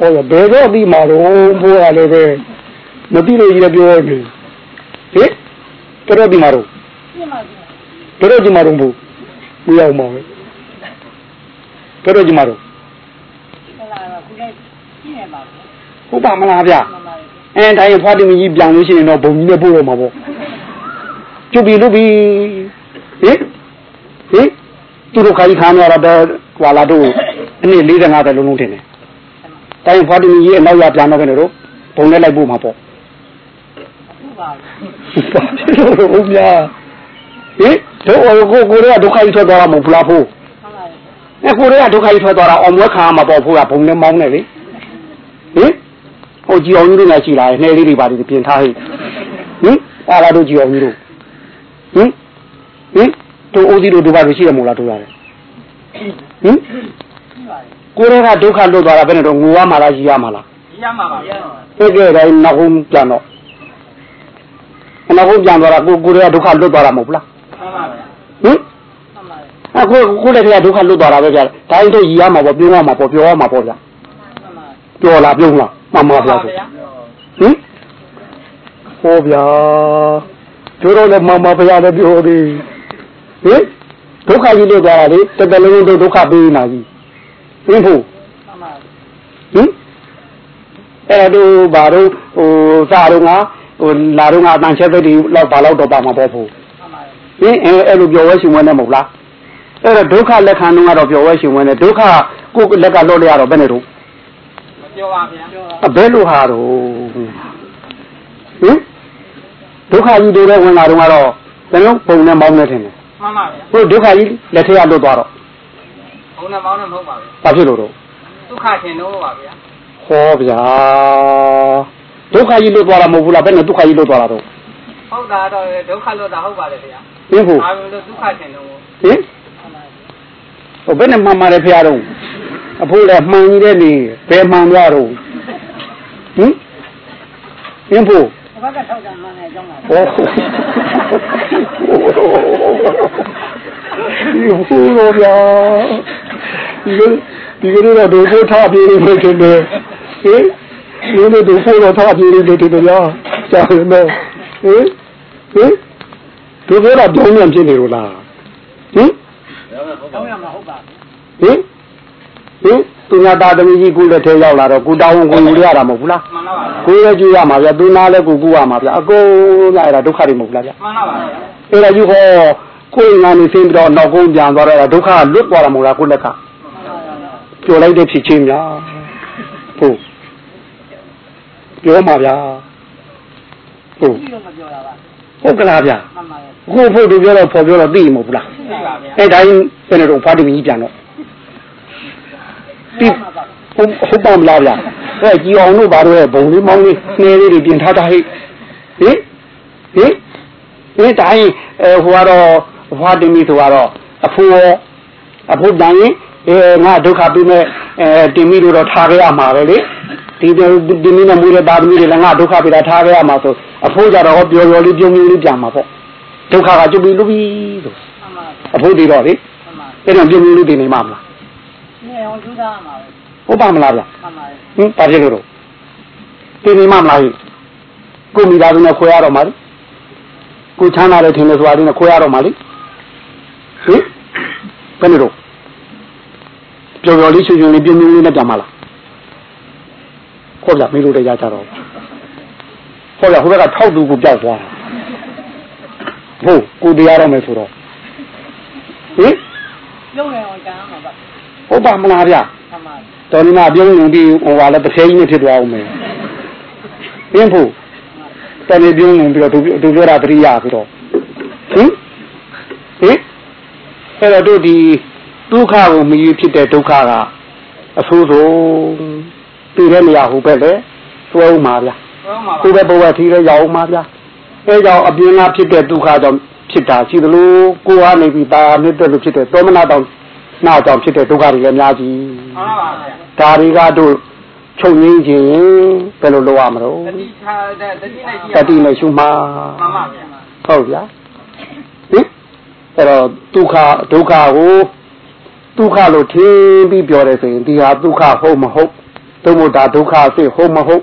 ဟောရဘယ်တော့ဒီမှာတော့ဘိုးရလည်းပဲမသိလို့ကြီးလည်းပြောနေဟင်တော်ဒီမှာတော့ပြမှာပြတော်ဒီမှာတော့ဘူးမရောက်မှာပဲတော်ဒီမှာတော့ဟလာကခုလေးပြည့်နေပါဗျာဟုတ်ပါမလားဗျမှန်ပါအဲတိုင်းဖွားတင်ကြီးပြန်လို့ရှိရင်တော့ဘုံကြီးနဲ့ပို့တော့မှာပေါ့ကျုပ်ပြီလို့ပြီဟင်ဟင်သူတို့ခိုင်းခါနေရတော့ဟွာလာတို့အနည်း45ပဲလုံးလုံးတင်တယ် တိုင်းဖွားတင်ကြီးအနောက်ရပြန်တော့ပဲနေတော့ဘုံနဲ့လိုက်ပို့မှာပေါ့ဘူးပါဘာဖြစ်လို့လဲဦးများဟင်တို့ကိုကိုတွေကဒုက္ခကြီးထွက်သွားတာမဟုတ်ဘူးလားဖို့မှန်ပါအဲကိုတွေကဒုက္ခကြီးထွက်သွားတာအောင်မွဲခံရမှာပေါ့ဖို့ကဘုံနဲ့မောင်းနေလေဟင်ဟိုကြည်အောင်ကြီးတို့လည်းရှိလာတယ်နှဲလေးတွေပါတွေပြင်ထားဟိဟင်အားလာတို့ကြည်အောင်ကြီးတို့ဟင်ဟင်တို့အိုးစီတို့ဒုက္ခတွေရှိတယ်မို့လားတို့ရတယ်ဟင် ပြီးပါကိုတွေကဒုက္ခလွတ်သွားတာဘယ်နဲ့တော့ငိုရမှာလားကြီးရမှာလားရမှာပါဗျာအဲ့ကဲတိုင်းနောက်ဆုံးပြန်တော့နောက်ဆုံးပြန်သွားတာကိုကိုတွေကဒုက္ခလွတ်သွားတာမဟုတ်ဘူးလားမှန်ပါဗျာဟင်မှန်ပါအခုကိုလည်းတရားဒုက္ခလွတ်သွားတာပဲဗျာဒါရင်တို့ရည်ရမှာပေါ့ပြောရမှာပေါ့ပြောရမှာပေါ့ဗျာမှန်ပါပြောလားပြုံးလားမှန်ပါဗျာဆိုဟင်ဟောဗျာတို့တော့လည်းမှန်ပါဗျာလည်းပြောသေးဟင်ဒုက္ခကြီးလွတ်သွားတာလေတတလုံးတို့ဒုက္ခပေးနေတာကြီး ဟင်ဖို့မှန်ပါဟင်အဲ့တော့ဘာတို့ဟိုစာတော့ငါဟိုလာတော့ငါအတန်ချက်သက်တွေလောက်ဘာလောက်တော့ပါမှာပေါ့ဖို့မှန်ပါဟင်အဲအဲ့လိုပြောဝဲရှင်ဝင်နေမဟုတ်လားအဲ့တော့ဒုက္ခလက်ခံတော့ကတော့ပြောဝဲရှင်ဝင်နေဒုက္ခကိုယ်လက်ကလွတ်လိုက်ရတော့ဘယ်နဲ့တော့မပြောပါဗျာပြောအဘဲလိုဟာတော့ဟင်ဒုက္ခကြီးတွေဝင်လာတော့ကတော့ဘယ်လိုပုံနဲ့မောင်းနေတယ်လဲမှန်ပါဗျာဟိုဒုက္ခကြီးလက်ထက်ရလွတ်သွားတော့ ဘုံနဲ့မောင်းနဲ့မဟုတ်ပါဗျာဘာဖြစ်လို့တော့ဒုက္ခထင်တော့ပါဗျာဟောဗျာဒုက္ခကြီးလွတ်သွားတာမဟုတ်ဘူးလားဘယ်နဲ့ဒုက္ခကြီးလွတ်သွားတာတော့ဟုတ်တာတော့ဒုက္ခလွတ်တာဟုတ်ပါတယ်ဗျာဟင်ဖို့ဘာလို့ဒုက္ခထင်တော့ဟင်ဟိုဘယ်နဲ့မှန်ပါတယ်ဖရာတော့အဖိုးလည်းမှန်ကြီးတဲ့နေဘယ်မှန်ရတော့ဟင်ဟင်ဖို့ဟဘက်ကထောက်တာမှန်တယ်အကြောင်းပါဟော ဒီဟိုလိုဗျာဒီကဒီကတော့ဒုဖို့ထားပြေးနေတယ်ခင်ဗျဟင်ဒီလိုဒုဖို့တော့ထားပြေးနေတယ်ခင်ဗျာကြားရမယ်ဟင်ဟင်ဒုဖို့တော့ပြောင်းပြန်ဖြစ်နေလို့လားဟင်တောင်းရမှာဟုတ်ပါဟင်ဟင်သူညာသားသမီးကြီးကုလက်ထဲရောက်လာတော့ကုတောင်းကိုယူရတာမဟုတ်ဘူးလားမှန်ပါပါကိုယ်လည်းကြည့်ရမှာဗျာသူနာလည်းကိုကူရမှာဗျာအကုန်လိုက်အဲ့ဒါဒုက္ခတွေမဟုတ်ဘူးလားဗျာမှန်ပါပါအဲ့ဒါကြီးဟော ကိုယ်ငါနေသိပြီးတော့နောက်ကုန်းပြန်သွားတော့ဒုက္ခကလွတ်သွားတာမဟုတ်လားကိုယ်လက်ကပြောလိုက်တဲ့ဖြစ်ချင်းများဟုတ်ပြောမှာဗျာဟုတ်ပြီးတော့မပြောတာပါဟုတ်ကလားဗျာမှန်ပါရဲ့အခုဖို့သူပြောတော့ဖော်ပြောတော့သိမှာမဟုတ်ဘူးလားသိပါဗျာအဲ့တိုင်းဘယ်နဲ့တော့ဖာတိမကြီးပြန်တော့ပြီးမှာပါဟုတ်ဟုတ်ပါမလားဗျာအဲ့ကြည်အောင်တို့ဘာလို့လဲဘုံလေးမောင်းလေးနှဲလေးတွေပြင်ထားတာဟိဟင်ဟင်ဒီတိုင်းအဲဟိုကတော့ ဘွားတင်ပြီဆိုတော့အဖိုးရောအဖိုးတန်ရင်အဲငါဒုက္ခပြီးမဲ့အဲတင်ပြီလို့တော့ထားခဲ့ရမှာပဲလေဒီဒီနည်းနဲ့မူရတာသမီးတွေလည်းငါဒုက္ခပြီးတာထားခဲ့ရမှာဆိုအဖိုးကြတော့ဟောပျော်ပျော်လေးပြုံးပြုံးလေးပြန်မှာပေါ့ဒုက္ခကကျွတ်ပြီးလူပြီးဆိုမှန်ပါအဖိုးတွေတော့လေမှန်ပါအဲ့တော့ပြုံးပြုံးလေးတင်နေမှာမလားနေအောင်ကြိုးစားရမှာပဲဟုတ်ပါမလားဗျမှန်ပါရဲ့ဟင်ဘာဖြစ်လို့တော့တင်နေမှမလားဟိကိုမိသားစုနဲ့ခွဲရတော့မှာလေကိုချမ်းသာတယ်ထင်တယ်ဆိုတာလေးနဲ့ခွဲရတော့မှာလေ ဟင်ဘယ်နဲ့တော့ပျော်ပျော်လေးချွချွလေးပြင်းပြင်းလေးနဲ့ပြန်မလားခေါ်ပြမေးလို့တည်းရကြတော့ခေါ်ပြဟိုဘက်ကထောက်သူကိုပြောက်သွားတာဟုတ်ကိုတရားတော့မယ်ဆိုတော့ဟင်လုံးနေအောင်ကြမ်းမှာပါဟုတ်ပါမလားဗျမှန်ပါတော်ဒီမှာပြုံးနေပြီးဟိုဟာလည်းတစ်ဖဲကြီးနဲ့ဖြစ်သွားအောင်မယ်ပြင်းဖို့တနေ့ပြုံးနေပြီးတော့သူသူပြောတာတတိယပြီးတော့ဟင်ဟင် အဲ့တော့တို့ဒီဒုက္ခကိုမယူဖြစ်တဲ့ဒုက္ခကအဆိုးဆုံးသိတဲ့နေရာဟိုဘက်လေသွဲဦးမှာဗျာဟုတ်ပါပါဟိုဘက်ဘဝထီးလဲရအောင်မှာဗျာအဲကြောင့်အပြင်ကဖြစ်တဲ့ဒုက္ခကြောင့်ဖြစ်တာရှိသလိုကိုယ်ကနေပြီးတာမြစ်တဲ့လို့ဖြစ်တဲ့သောမနာတောင်နာကြောင့်ဖြစ်တဲ့ဒုက္ခတွေလည်းအများကြီးမှန်ပါပါဗျာဒါတွေကတို့ချုပ်ငင်းခြင်းဘယ်လိုလုပ်ရမလို့တတိထားတဲ့တတိနဲ့ကြည့်တတိနဲ့ရှုမှားမှန်ပါဗျာဟုတ်ဗျာဟင် အဲ့တော့ဒုက္ခဒုက္ခကိုဒုက္ခလို့ထင်ပြီးပြောတယ်ဆိုရင်ဒီဟာဒုက္ခဟုတ်မဟုတ်သို့မဟုတ်ဒါဒုက္ခအစစ်ဟုတ်မဟုတ်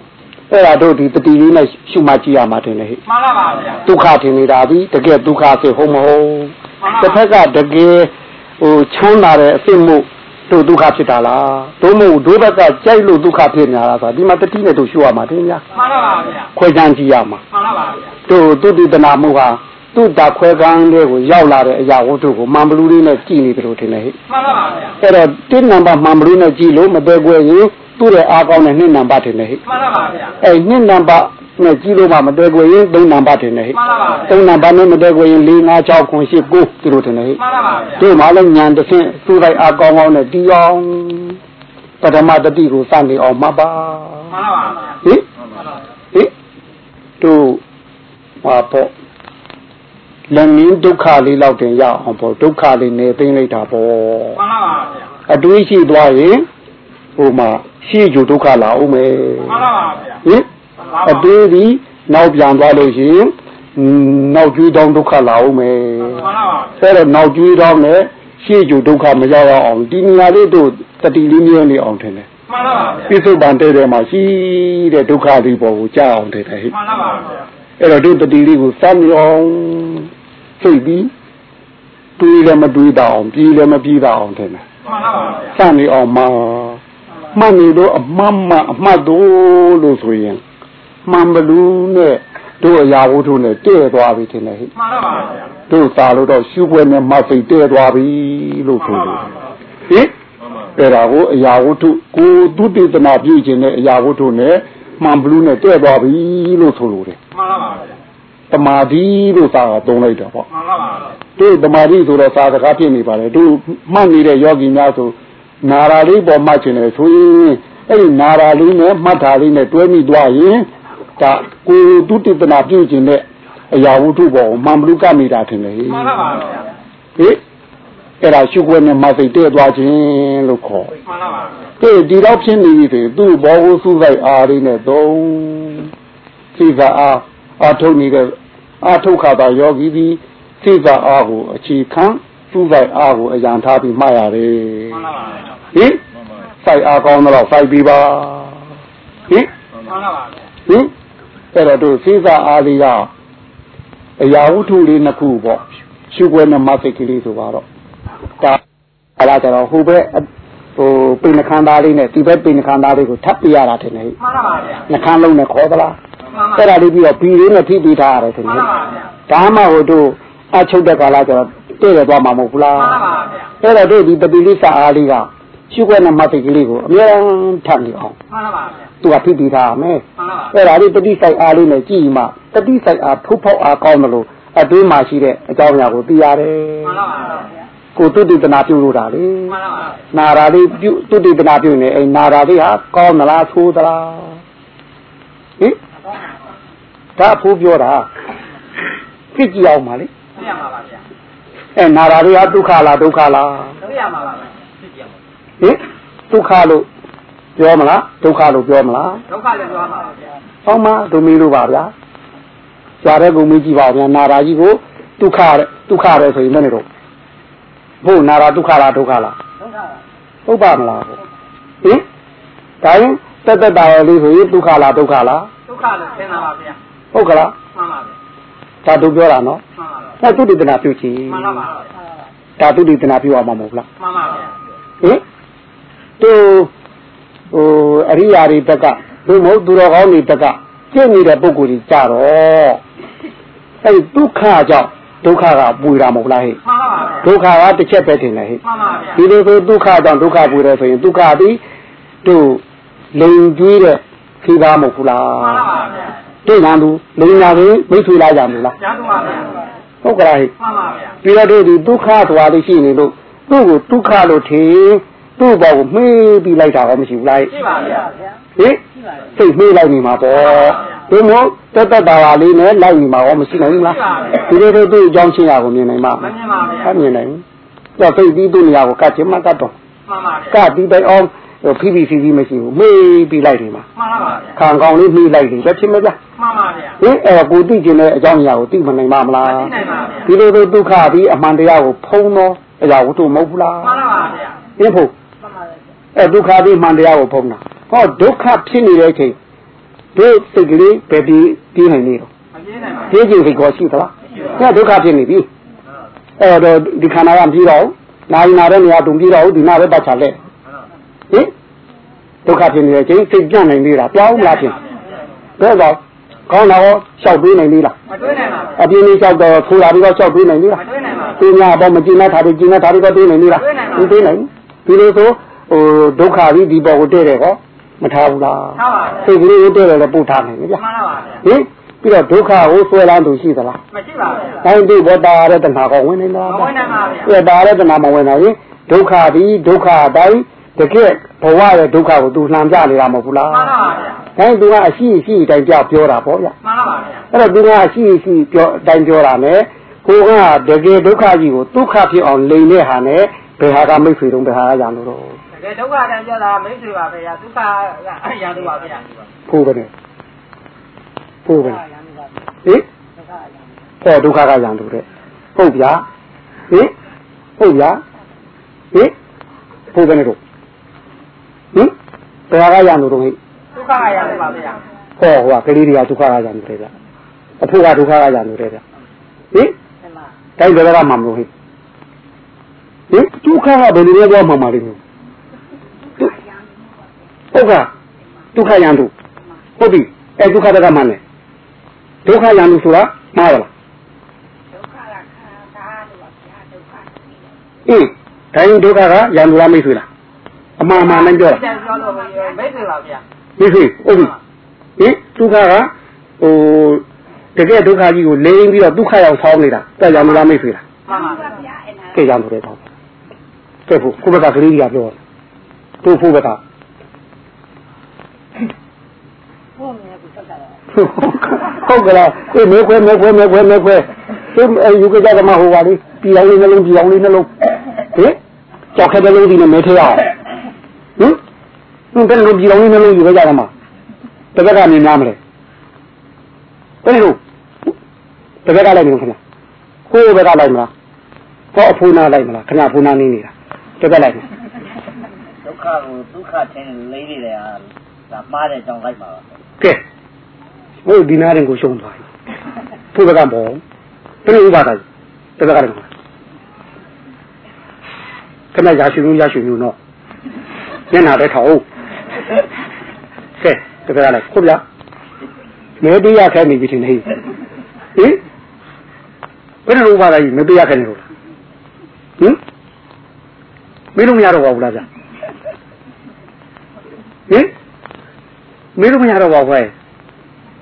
အဲ့ဒါတို့ဒီတတိလေးနဲ့ရှုမှတ်ကြည့်ရမှာတင်လေဟဲ့မှန်ပါပါဗျာဒုက္ခထင်နေတာဒီတကယ်ဒုက္ခအစစ်ဟုတ်မဟုတ်တစ်ဖက်ကတကယ်ဟိုချမ်းသာတဲ့အစစ်မှုတို့ဒုက္ခဖြစ်တာလားတို့မဟုတ်ဒုဘက်ကကြိုက်လို့ဒုက္ခဖြစ်နေတာလားဆိုတာဒီမှာတတိနဲ့တို့ရှုရမှာတင်များမှန်ပါပါဗျာခွဲခြမ်းကြည့်ရမှာမှန်ပါပါဗျာတို့သူတည်တနာမှုဟာ သူ့တာခွဲကန်းတွေကိုရောက်လာတဲ့အရာဝတ္ထုကိုမှန်ဘလူးလေးနဲ့ကြည့်နေတယ်လို့ထင်တယ်ဟဲ့မှန်ပါပါဗျာအဲ့တော့တစ်နံပါတ်မှန်ဘလူးနဲ့ကြည့်လို့မသေးခွဲရင်သူ့ရဲ့အားကောင်းတဲ့နှစ်နံပါတ်ထင်တယ်ဟဲ့မှန်ပါပါဗျာအဲ့နှစ်နံပါတ်နဲ့ကြည့်လို့မှမသေးခွဲရင်သုံးနံပါတ်ထင်တယ်ဟဲ့မှန်ပါပါဗျာသုံးနံပါတ်နဲ့မသေးခွဲရင်၄၅၆9 10 9ဒီလိုထင်တယ်ဟဲ့မှန်ပါပါဗျာတို့မှလည်းညံတစ်ဆင့်သူ့လိုက်အားကောင်းကောင်းနဲ့တီးအောင်ပထမတတိကိုစနေအောင်မှတ်ပါမှန်ပါပါဗျာဟင်ဟင်တို့ဟာပေါ့ လက်နည်းဒုက္ခလေးလောက်တင်ရအောင်ပေါ့ဒုက္ခလေးနေသိမ့်လိုက်တာပေါ့မှန်ပါပါဗျာအတွေးရှိသွားရင်ဟိုမှာရှေ့ကျဒုက္ခလာအောင်မယ်မှန်ပါပါဗျာဟင်အတွေးဒီနောက်ပြန်သွားလို့ရှိရင်နောက်ကျွေးတောင်းဒုက္ခလာအောင်မယ်မှန်ပါပါအဲ့တော့နောက်ကျွေးတောင်းနဲ့ရှေ့ကျဒုက္ခမရောက်အောင်ဒီနေရာလေးတို့တတိလေးမြဲနေအောင်ထင်တယ်မှန်ပါပါဗျာပြစ္ဆုတ်ပန်တဲ့ထဲမှာရှိတဲ့ဒုက္ခလေးပေါ်ကိုကြားအောင်ထင်တယ်ဟဲ့မှန်ပါပါဗျာအဲ့တော့တို့တတိလေးကိုစမ်းမြောင်း စိတ်ပြီးတွေးလည်းမတွေးတာအောင်ပြီးလည်းမပြီးတာအောင်ထင်တယ်မှန်ပါပါဗျာစမ်းနေအောင်မှမှတ်နေတော့အမှတ်မှအမှတ်တို့လို့ဆိုရင်မှန်ဘလူးနဲ့တို့အရာဝတ္ထုနဲ့တည့်သွားပြီထင်တယ်ဟဲ့မှန်ပါပါဗျာတို့သာလို့တော့ရှုပွဲနဲ့မှတ်စိတ်တည့်သွားပြီလို့ဆိုလို့ဟင်အဲ့ဒါကိုအရာဝတ္ထုကိုသူတေသနာပြုခြင်းနဲ့အရာဝတ္ထုနဲ့မှန်ဘလူးနဲ့တည့်သွားပြီလို့ဆိုလို့တယ်မှန်ပါပါဗျာ တမာတိလို့သာသုံးလိုက်တာပေါ့မှန်ပါပါဗျာတို့တမာတိဆိုတော့သာစကားဖြစ်နေပါလေတို့မှတ်နေတဲ့ယောဂီများဆိုနာရာလေးပေါ်မှတ်ခြင်းလေဆိုရင်အဲ့ဒီနာရာလေးနဲ့မှတ်တာလေးနဲ့တွဲမိသွားရင်ဒါကိုယ်သူတည်တနာပြုခြင်းနဲ့အရာဝတ္ထုပေါ်ကိုမှန်ဘလူကနေတာထင်တယ်ဟိမှန်ပါပါဗျာဟိအဲ့ဒါရှုခွဲနဲ့မသိတဲ့သွားခြင်းလို့ခေါ်မှန်ပါပါဗျာတဲ့ဒီတော့ဖြစ်နေပြီဆိုသူ့ဘောကိုစူးစိုက်အားလေးနဲ့သုံးစိတ်ကအား အာထုတ်နေတဲ့အာထုတ်ခါတာယောဂီဒီစိတ်သာအားကိုအခြေခံသူ့ဆိုင်အားကိုအရန်ထားပြီးမှတ်ရတယ်မှန်ပါပါဗျာဟင်စိုက်အားကောင်းတော့စိုက်ပြီးပါဟင်မှန်ပါပါဗျာဟင်အဲ့တော့တို့စိတ်သာအားလေးကအရာဝတ္ထုလေးနှစ်ခုပေါ့ရှုွယ်နဲ့မသိကလေးဆိုပါတော့ဒါအဲ့ဒါကြတော့ဟိုဘက်ဟိုပိဏခန္ဓာလေးနဲ့ဒီဘက်ပိဏခန္ဓာလေးကိုထပ်ပြရတာထင်တယ်မှန်ပါပါဗျာနှခမ်းလုံးနဲ့ခေါ်သလားမှန်ပါ အဲ့ဒါလေးပြီးတော့ဘီလေးနဲ့ထိပြီးထားရတယ်ထင်မှန်တယ်ပါဗျာဒါမှဟိုတို့အချုပ်တဲ့ကာလကျတော့တည့်ရသွားမှာမဟုတ်ဘူးလားမှန်ပါဗျာအဲ့တော့တို့ဒီတပိလိစာအားလေးကရှုွက်နဲ့မသိကလေးကိုအများအားထပ်နေအောင်မှန်ပါဗျာသူကထိပြီးထားရမယ်မှန်ပါပါအဲ့ဒါလေးတတိဆိုင်အားလေးနဲ့ကြည့်မှတတိဆိုင်အားဖုတ်ဖောက်အားကောင်းတယ်လို့အတွင်းမှာရှိတဲ့အကြောင်းအရာကိုသိရတယ်မှန်ပါပါဗျာကိုတုတ္တိတနာပြုလို့တာလေမှန်ပါပါနာရာလေးပြုတုတ္တိတနာပြုနေအဲ့နာရာလေးဟာကောင်းသလားဆိုးသလားဟင် ဒါအဖိုးပြောတာကြည့်ကြည့်အောင်ပါလေသိရမှာပါဗျာအဲ့နာရာလေးဟာဒုက္ခလားဒုက္ခလားသိရမှာပါဗျာသိကြပါဟင်ဒုက္ခလို့ပြောမလားဒုက္ခလို့ပြောမလားဒုက္ခလည်းပြောမှာပါဗျာဟောင်းမဒုမီလို့ပါဗျာကြာတဲ့ကုံမကြီးပါဗျာနာရာကြီးကိုဒုက္ခတဲ့ဒုက္ခတဲ့ဆိုရင်မနဲ့တော့ဘို့နာရာဒုက္ခလားဒုက္ခလားဒုက္ခပါဟုတ်ပါမလားဟင်ဒါရင်တက်တက်တာရလေးဆိုရင်ဒုက္ခလားဒုက္ခလားဒု က္ခလည်းသင်တာပါဗျာဟုတ်ကလားမှန်ပါဗျာဒါတို့ပြောတာနော်မှန်ပါပါအဲသူတည်တနာပြုချင်မှန်ပါပါဒါသူတည်တနာပြုအောင်မဟုတ်လားမှန်ပါဗျာဟင်သူဟိုအရိယာတွေဘက်ကဘုမဟုတ်သူတော်ကောင်းတွေဘက်ကကျင့်နေတဲ့ပုဂ္ဂိုလ်ကြီးကြတော့အဲဒီဒုက္ခကြောင့်ဒုက္ခကပူတာမဟုတ်လားဟဲ့မှန်ပါပါဗျာဒုက္ခကတစ်ချက်ပဲထင်တယ်ဟဲ့မှန်ပါဗျာဒီလိုဆိုဒုက္ခကြောင့်ဒုက္ခပူတယ်ဆိုရင်ဒုက္ခသည်တို့လိန်ကြီးတဲ့ ခိကားမဟုတ်ဘူးလားမှန်ပါပါဗျာတိတ်နန်းသူလိန်နာရင်မိတ်ဆွေလာကြမလားကြားတော့ပါဗျာဟုတ်ကလားဟဲ့မှန်ပါဗျာပြီးတော့တို့ဒီဒုက္ခသွားလေးရှိနေလို့သူ့ကိုဒုက္ခလို့ထင်သူ့ဘောကိုမှေးပြီးလိုက်တာတော့မရှိဘူးလားရှိပါဗျာဟင်စိတ်မှေးလိုက်နေမှာပေါ့ဒီမို့တက်တက်တာပါလေးနဲ့လိုက်နေမှာရောမရှိနိုင်ဘူးလားဒီလိုတို့သူ့အကြောင်းချင်းရာကိုမြင်နိုင်မှာမမြင်ပါဗျာအမြင်နိုင်ဘူးတော့စိတ်ပြီးသူ့နေရာကိုကတ်ချင်မှကတ်တော့မှန်ပါဗျာကတ်ပြီးတိုင်အောင် ဖိဖိဖိဖိမရှိဘူးမှေးပြီးလိုက်နေမှာမှန်ပါဗျာခံကောင်းလေးမှေးလိုက်တယ်ပဲဖြစ်မလားမှန်ပါဗျာဟင်အဲ့တော့ကိုသိကျင်တဲ့အကြောင်းအရာကိုသိမနိုင်ပါမလားသိနိုင်ပါဗျာဒီလိုလိုဒုက္ခပြီးအမှန်တရားကိုဖုံးတော့အရာဝတ္ထုမဟုတ်ဘူးလားမှန်ပါဗျာအင်းဖို့မှန်ပါလေအဲဒုက္ခပြီးအမှန်တရားကိုဖုံးတာဟောဒုက္ခဖြစ်နေတဲ့အချိန်ဒီစိတ်ကလေးပဲပြီးပြီးနိုင်နေတော့မပြေးနိုင်ပါဒီချိန်စိတ်ကောရှိသလားအဲဒုက္ခဖြစ်နေပြီအဲ့တော့ဒီခန္ဓာကမပြီးတော့ဘူးနာယနာတဲ့နေရာတုံပြီးတော့ဘူးဒီနာပဲပတ်ချလက် ဟင်ဒုက္ခဖြစ်နေတဲ့အချိန်စိတ်ပြန့်နိုင်သေးတာပြောင်းမလားဖြစ်ဒါတော့ကောင်းတော့ရှောက်ပေးနိုင်သေးလားမတွေးနိုင်ပါအပြင်းလေးလျှောက်တော့ဖူလာပြီးတော့လျှောက်ပေးနိုင်ပြီမလားတွေးနိုင်ပါသူများအပေါ်မကျင်းတဲ့ဓာတ်တွေကျင်းတဲ့ဓာတ်တွေကတွေးနိုင်ပြီလားမတွေးနိုင်ဘူးဒီလိုဆိုဟိုဒုက္ခကြီးဒီပေါ်ကိုတဲ့တယ်ဟောမထားဘူးလားထားပါဗျာစိတ်ကလေးကိုတဲ့တယ်လည်းပို့ထားနိုင်ပြီဗျာမှန်ပါဗျာဟင်ပြီးတော့ဒုက္ခကိုဆွဲလန်းသူရှိသလားမရှိပါဗျာတိုင်းဒီဘောတာရတဲ့တဏှာကောဝင်နေလားမဝင်နိုင်ပါဗျာအဲ့ဒါရတဲ့တဏှာမဝင်နိုင်ရင်ဒုက္ခဒီဒုက္ခအတိုင်း တကယ်ဘဝရဲ့ဒုက္ခကိုသူလှန်ပြနေတာမဟုတ်ဘူးလားမှန်ပါဗျာတိုင်းသူကအရှိရှိအတိုင်းပြပြောတာပေါ့ဗျာမှန်ပါဗျာအဲ့တော့သူကအရှိရှိပြောအတိုင်းပြောတာနဲ့ကိုကတကယ်ဒုက္ခကြီးကိုဒုက္ခဖြစ်အောင်လိန်တဲ့ဟာနဲ့ဘယ်ဟာကမိတ်ဆွေတုံးဘယ်ဟာကရံလို့တော့တကယ်ဒုက္ခတန်ပြောတာမိတ်ဆွေပါဗျာဒုက္ခကအရာတို့ပါဗျာဖို့ပဲနဲ့ဖို့ပဲနဲ့ရံပါဟင်ဒုက္ခရံဟောဒုက္ခကရံလို့တဲ့ဟုတ်ဗျာဟင်ဟုတ်ဗျာဟင်ဖို့ပဲနဲ့တော့ ဟင်ဘယ်ဟာကရံလို့တော့ဟိဒုက္ခအရာတို့ပါဗျာဟောဟိုကကလေးတွေကဒုက္ခကရံလို့တဲ့ဗျအဖို့ကဒုက္ခကရံလို့တဲ့ဗျဟင်ဒီမှာတိုင်းဘယ်ကမှမလို့ဟိဟင်ဒုက္ခကဘယ်လိုလဲပြောမှမှာလိမ့်မယ်ဟုတ်ကဒုက္ခရံလို့ဟုတ်ပြီအဲဒုက္ခတကမှန်းလေဒုက္ခရံလို့ဆိုတာမှားရလားဒုက္ခကခန္ဓာလို့ပါဗျာဒုက္ခအေးတိုင်းဒုက္ခကရံလို့လားမိတ်ဆွေလား အမှန်အမှန်နဲ့ပြောတာကျန်ပြောလို့မိတ်ဆွေပါဗျာမိတ်ဆွေဟုတ်ပြီဟင်ဒုက္ခကဟိုတကယ်ဒုက္ခကြီးကိုလိမ့်ပြီးတော့ဒုက္ခရောက်ဆောင်းနေတာတဲ့ရံလို့လားမိတ်ဆွေလားမှန်ပါဗျာဗျာအဲ့နာကဲရံလို့တဲ့တော့ကဲဖို့ကိုယ့်ဘက်ကကလေးတွေကပြောတာတို့ဖို့ဘက်ကဘုံနဲ့ကိုဆက်တာဟုတ်ကလားအေးမဲခွဲမဲခွဲမဲခွဲမဲခွဲသူအဲယူကြကြမှာဟိုပါလေပြည်အောင်လေးနှလုံးပြည်အောင်လေးနှလုံးဟင်ကြောက်ခဲတဲ့လုံးဒီနဲ့မဲထဲအောင် ဟင်ဟင်တဲ့လုံးပြည်အောင်လေးနှလုံးယူကြကြမှာတပတ်ကနေနားမလဲဘယ်လိုတစ်ဘက်ကလိုက်နေခဏဟိုးဘက်ကလိုက်မလားဟောအဖိုးနာလိုက်မလားခဏဖိုးနာနေနေတာတစ်ဘက်လိုက်နေဒုက္ခကိုဒုက္ခချင်းလေးနေတယ်ဟာဒါမှားတဲ့ကြောင့်လိုက်ပါပါကဲဟိုဒီနာရင်ကိုရှုံးသွားပြီဖိုးဘက်ကဘောဘယ်လိုဥပါဒတစ်ဘက်ကလိုက်မလားခဏရရှိလို့ရရှိလို့နော် ညနာတဲ့ထောက်ကဲတစ်ဘက်ကလိုက်ခုဗျာမဲပေးရခဲနေပြီထင်နေဟင်ဘယ်လိုဥပါဒကြီးမပေးရခဲနေလို့ဟင်မင်းတို့မရတော့ပါဘူးလားဗျဟင်မင်းတို့မရတော့ပါဘူးဟဲ့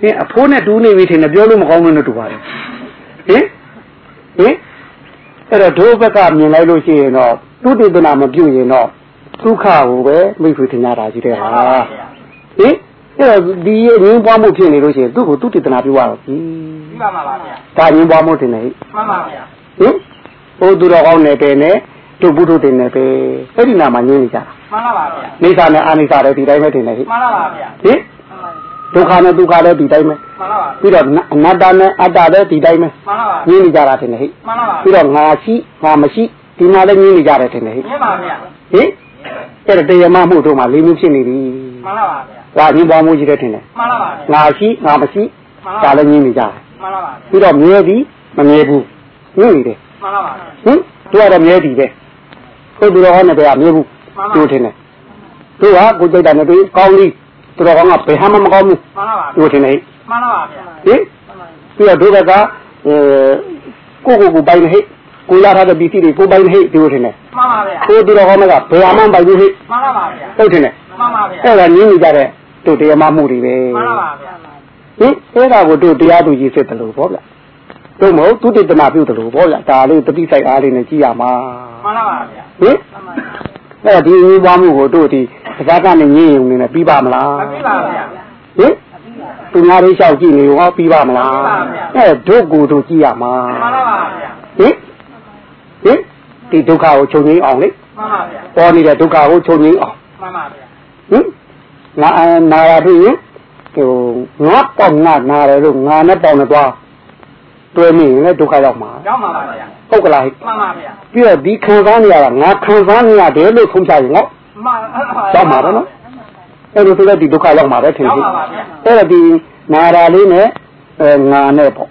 ဟင်အဖိုးနဲ့တူးနေပြီထင်တယ်ပြောလို့မကောင်းဘူးလို့တူပါတယ်ဟင်ဟင်အဲ့တော့ဒုဘက်ကမြင်လိုက်လို့ရှိရင်တော့သူတေသနာမပြုတ်ရင်တော့ ဒုက္ခကိုပဲမိတ်ဆွေထင်ကြတာကြီးတဲ့ဟာဟင်အဲ့တော့ဒီရင်းပွားမှုဖြစ်နေလို့ရှိရင်သူ့ကိုသူတေသနာပြုရတော့ပြီပြီးပါမှာပါဗျာဒါရင်းပွားမှုတင်နေဟိမှန်ပါဗျာဟင်ဟိုသူတော်ကောင်းနယ်ပယ်နဲ့တို့ဘုဒ္ဓတင်နယ်ပယ်အဲ့ဒီနာမှာညင်းနေကြတာမှန်ပါပါဗျာနေစာနဲ့အာနိစာလည်းဒီတိုင်းပဲတင်နေဟိမှန်ပါပါဗျာဟင်ဒုက္ခနဲ့ဒုက္ခလည်းဒီတိုင်းပဲမှန်ပါပါပြီးတော့အနတ္တနဲ့အတ္တလည်းဒီတိုင်းပဲမှန်ပါပါညင်းနေကြတာတင်နေဟိမှန်ပါပါပြီးတော့ငါရှိငါမရှိဒီမှာလည်းညင်းနေကြတယ်တင်နေဟိမြင်ပါဗျာဟင် အဲ့ဒါတရားမမှုတို့မှာလေးမျိုးဖြစ်နေပြီမှန်ပါပါဗျာဒါညင်းပွားမှုကြီးတဲ့တင်နေမှန်ပါပါဗျာငါရှိငါမရှိဒါလည်းညင်းနေကြတယ်မှန်ပါပါပြီးတော့မြဲသည်မမြဲဘူးညင်းနေတယ်မှန်ပါပါဟင်သူကတော့မြဲတည်ပဲကိုသူတော်ဟောနေပဲမြဲဘူးသူထင်တယ်သူကကိုကြိုက်တာနဲ့သူကောင်းပြီသူတော်ကောင်းကဘယ်ဟာမှမကောင်းဘူးမှန်ပါပါသူထင်တယ်မှန်ပါပါဗျာဟင်ပြီးတော့ဒုဘက်ကအဲကိုကိုကိုပိုင်နေဟဲ့ကိုလာထားတဲ့ပစ္စည်းတွေကိုပိုင်နေဟဲ့သူထင်တယ် မှန်ပါဗျာကိုသူတော်ကောင်းကဘယ်ဟာမှမပိုင်ဘူးဟဲ့မှန်ပါပါဗျာဟုတ်ထင်တယ်မှန်ပါဗျာအဲ့ဒါနင်းနေကြတဲ့တို့တရားမမှုတွေပဲမှန်ပါပါဗျာဟင်အဲ့ဒါကိုတို့တရားသူကြီးစစ်တယ်လို့ပေါ့ဗျတို့မဟုတ်သူတေသနာပြုတယ်လို့ပေါ့ဗျဒါလေးတတိဆိုင်အားလေးနဲ့ကြည့်ရမှာမှန်ပါပါဗျာဟင်အဲ့ဒီငြိမ်းပွားမှုကိုတို့ဒီစကားကနေညင်ရုံနေနဲ့ပြီးပါမလားမပြီးပါဗျာဟင်သူများလေးလျှောက်ကြည့်နေရောပြီးပါမလားပြီးပါဗျာအဲ့တို့ကိုတို့ကြည့်ရမှာမှန်ပါပါဗျာဟင်ဟင် ဒီဒုက္ခကိုချုပ်ငြိမ်းအောင်လေမှန်ပါဗျာပေါ်နေတဲ့ဒုက္ခကိုချုပ်ငြိမ်းအောင်မှန်ပါဗျာဟင်ငါနာရပြီဟိုငါပေါ့ငါနာတယ်လို့ငါနဲ့ပေါင်နေသွားတွဲမိရင်လည်းဒုက္ခရောက်မှာရောက်ပါပါဗျာဟုတ်ကလားဟိမှန်ပါဗျာပြီးတော့ဒီခံစားနေရတာငါခံစားနေရတယ်လို့ဆုံးဖြတ်ရင်ဟောမှန်ရောက်မှာပဲနော်အဲ့လိုဆိုတော့ဒီဒုက္ခရောက်မှာပဲထင်ရောက်ရှိပါပါဗျာအဲ့တော့ဒီနာရာလေးနဲ့အဲငါနဲ့ပေါ့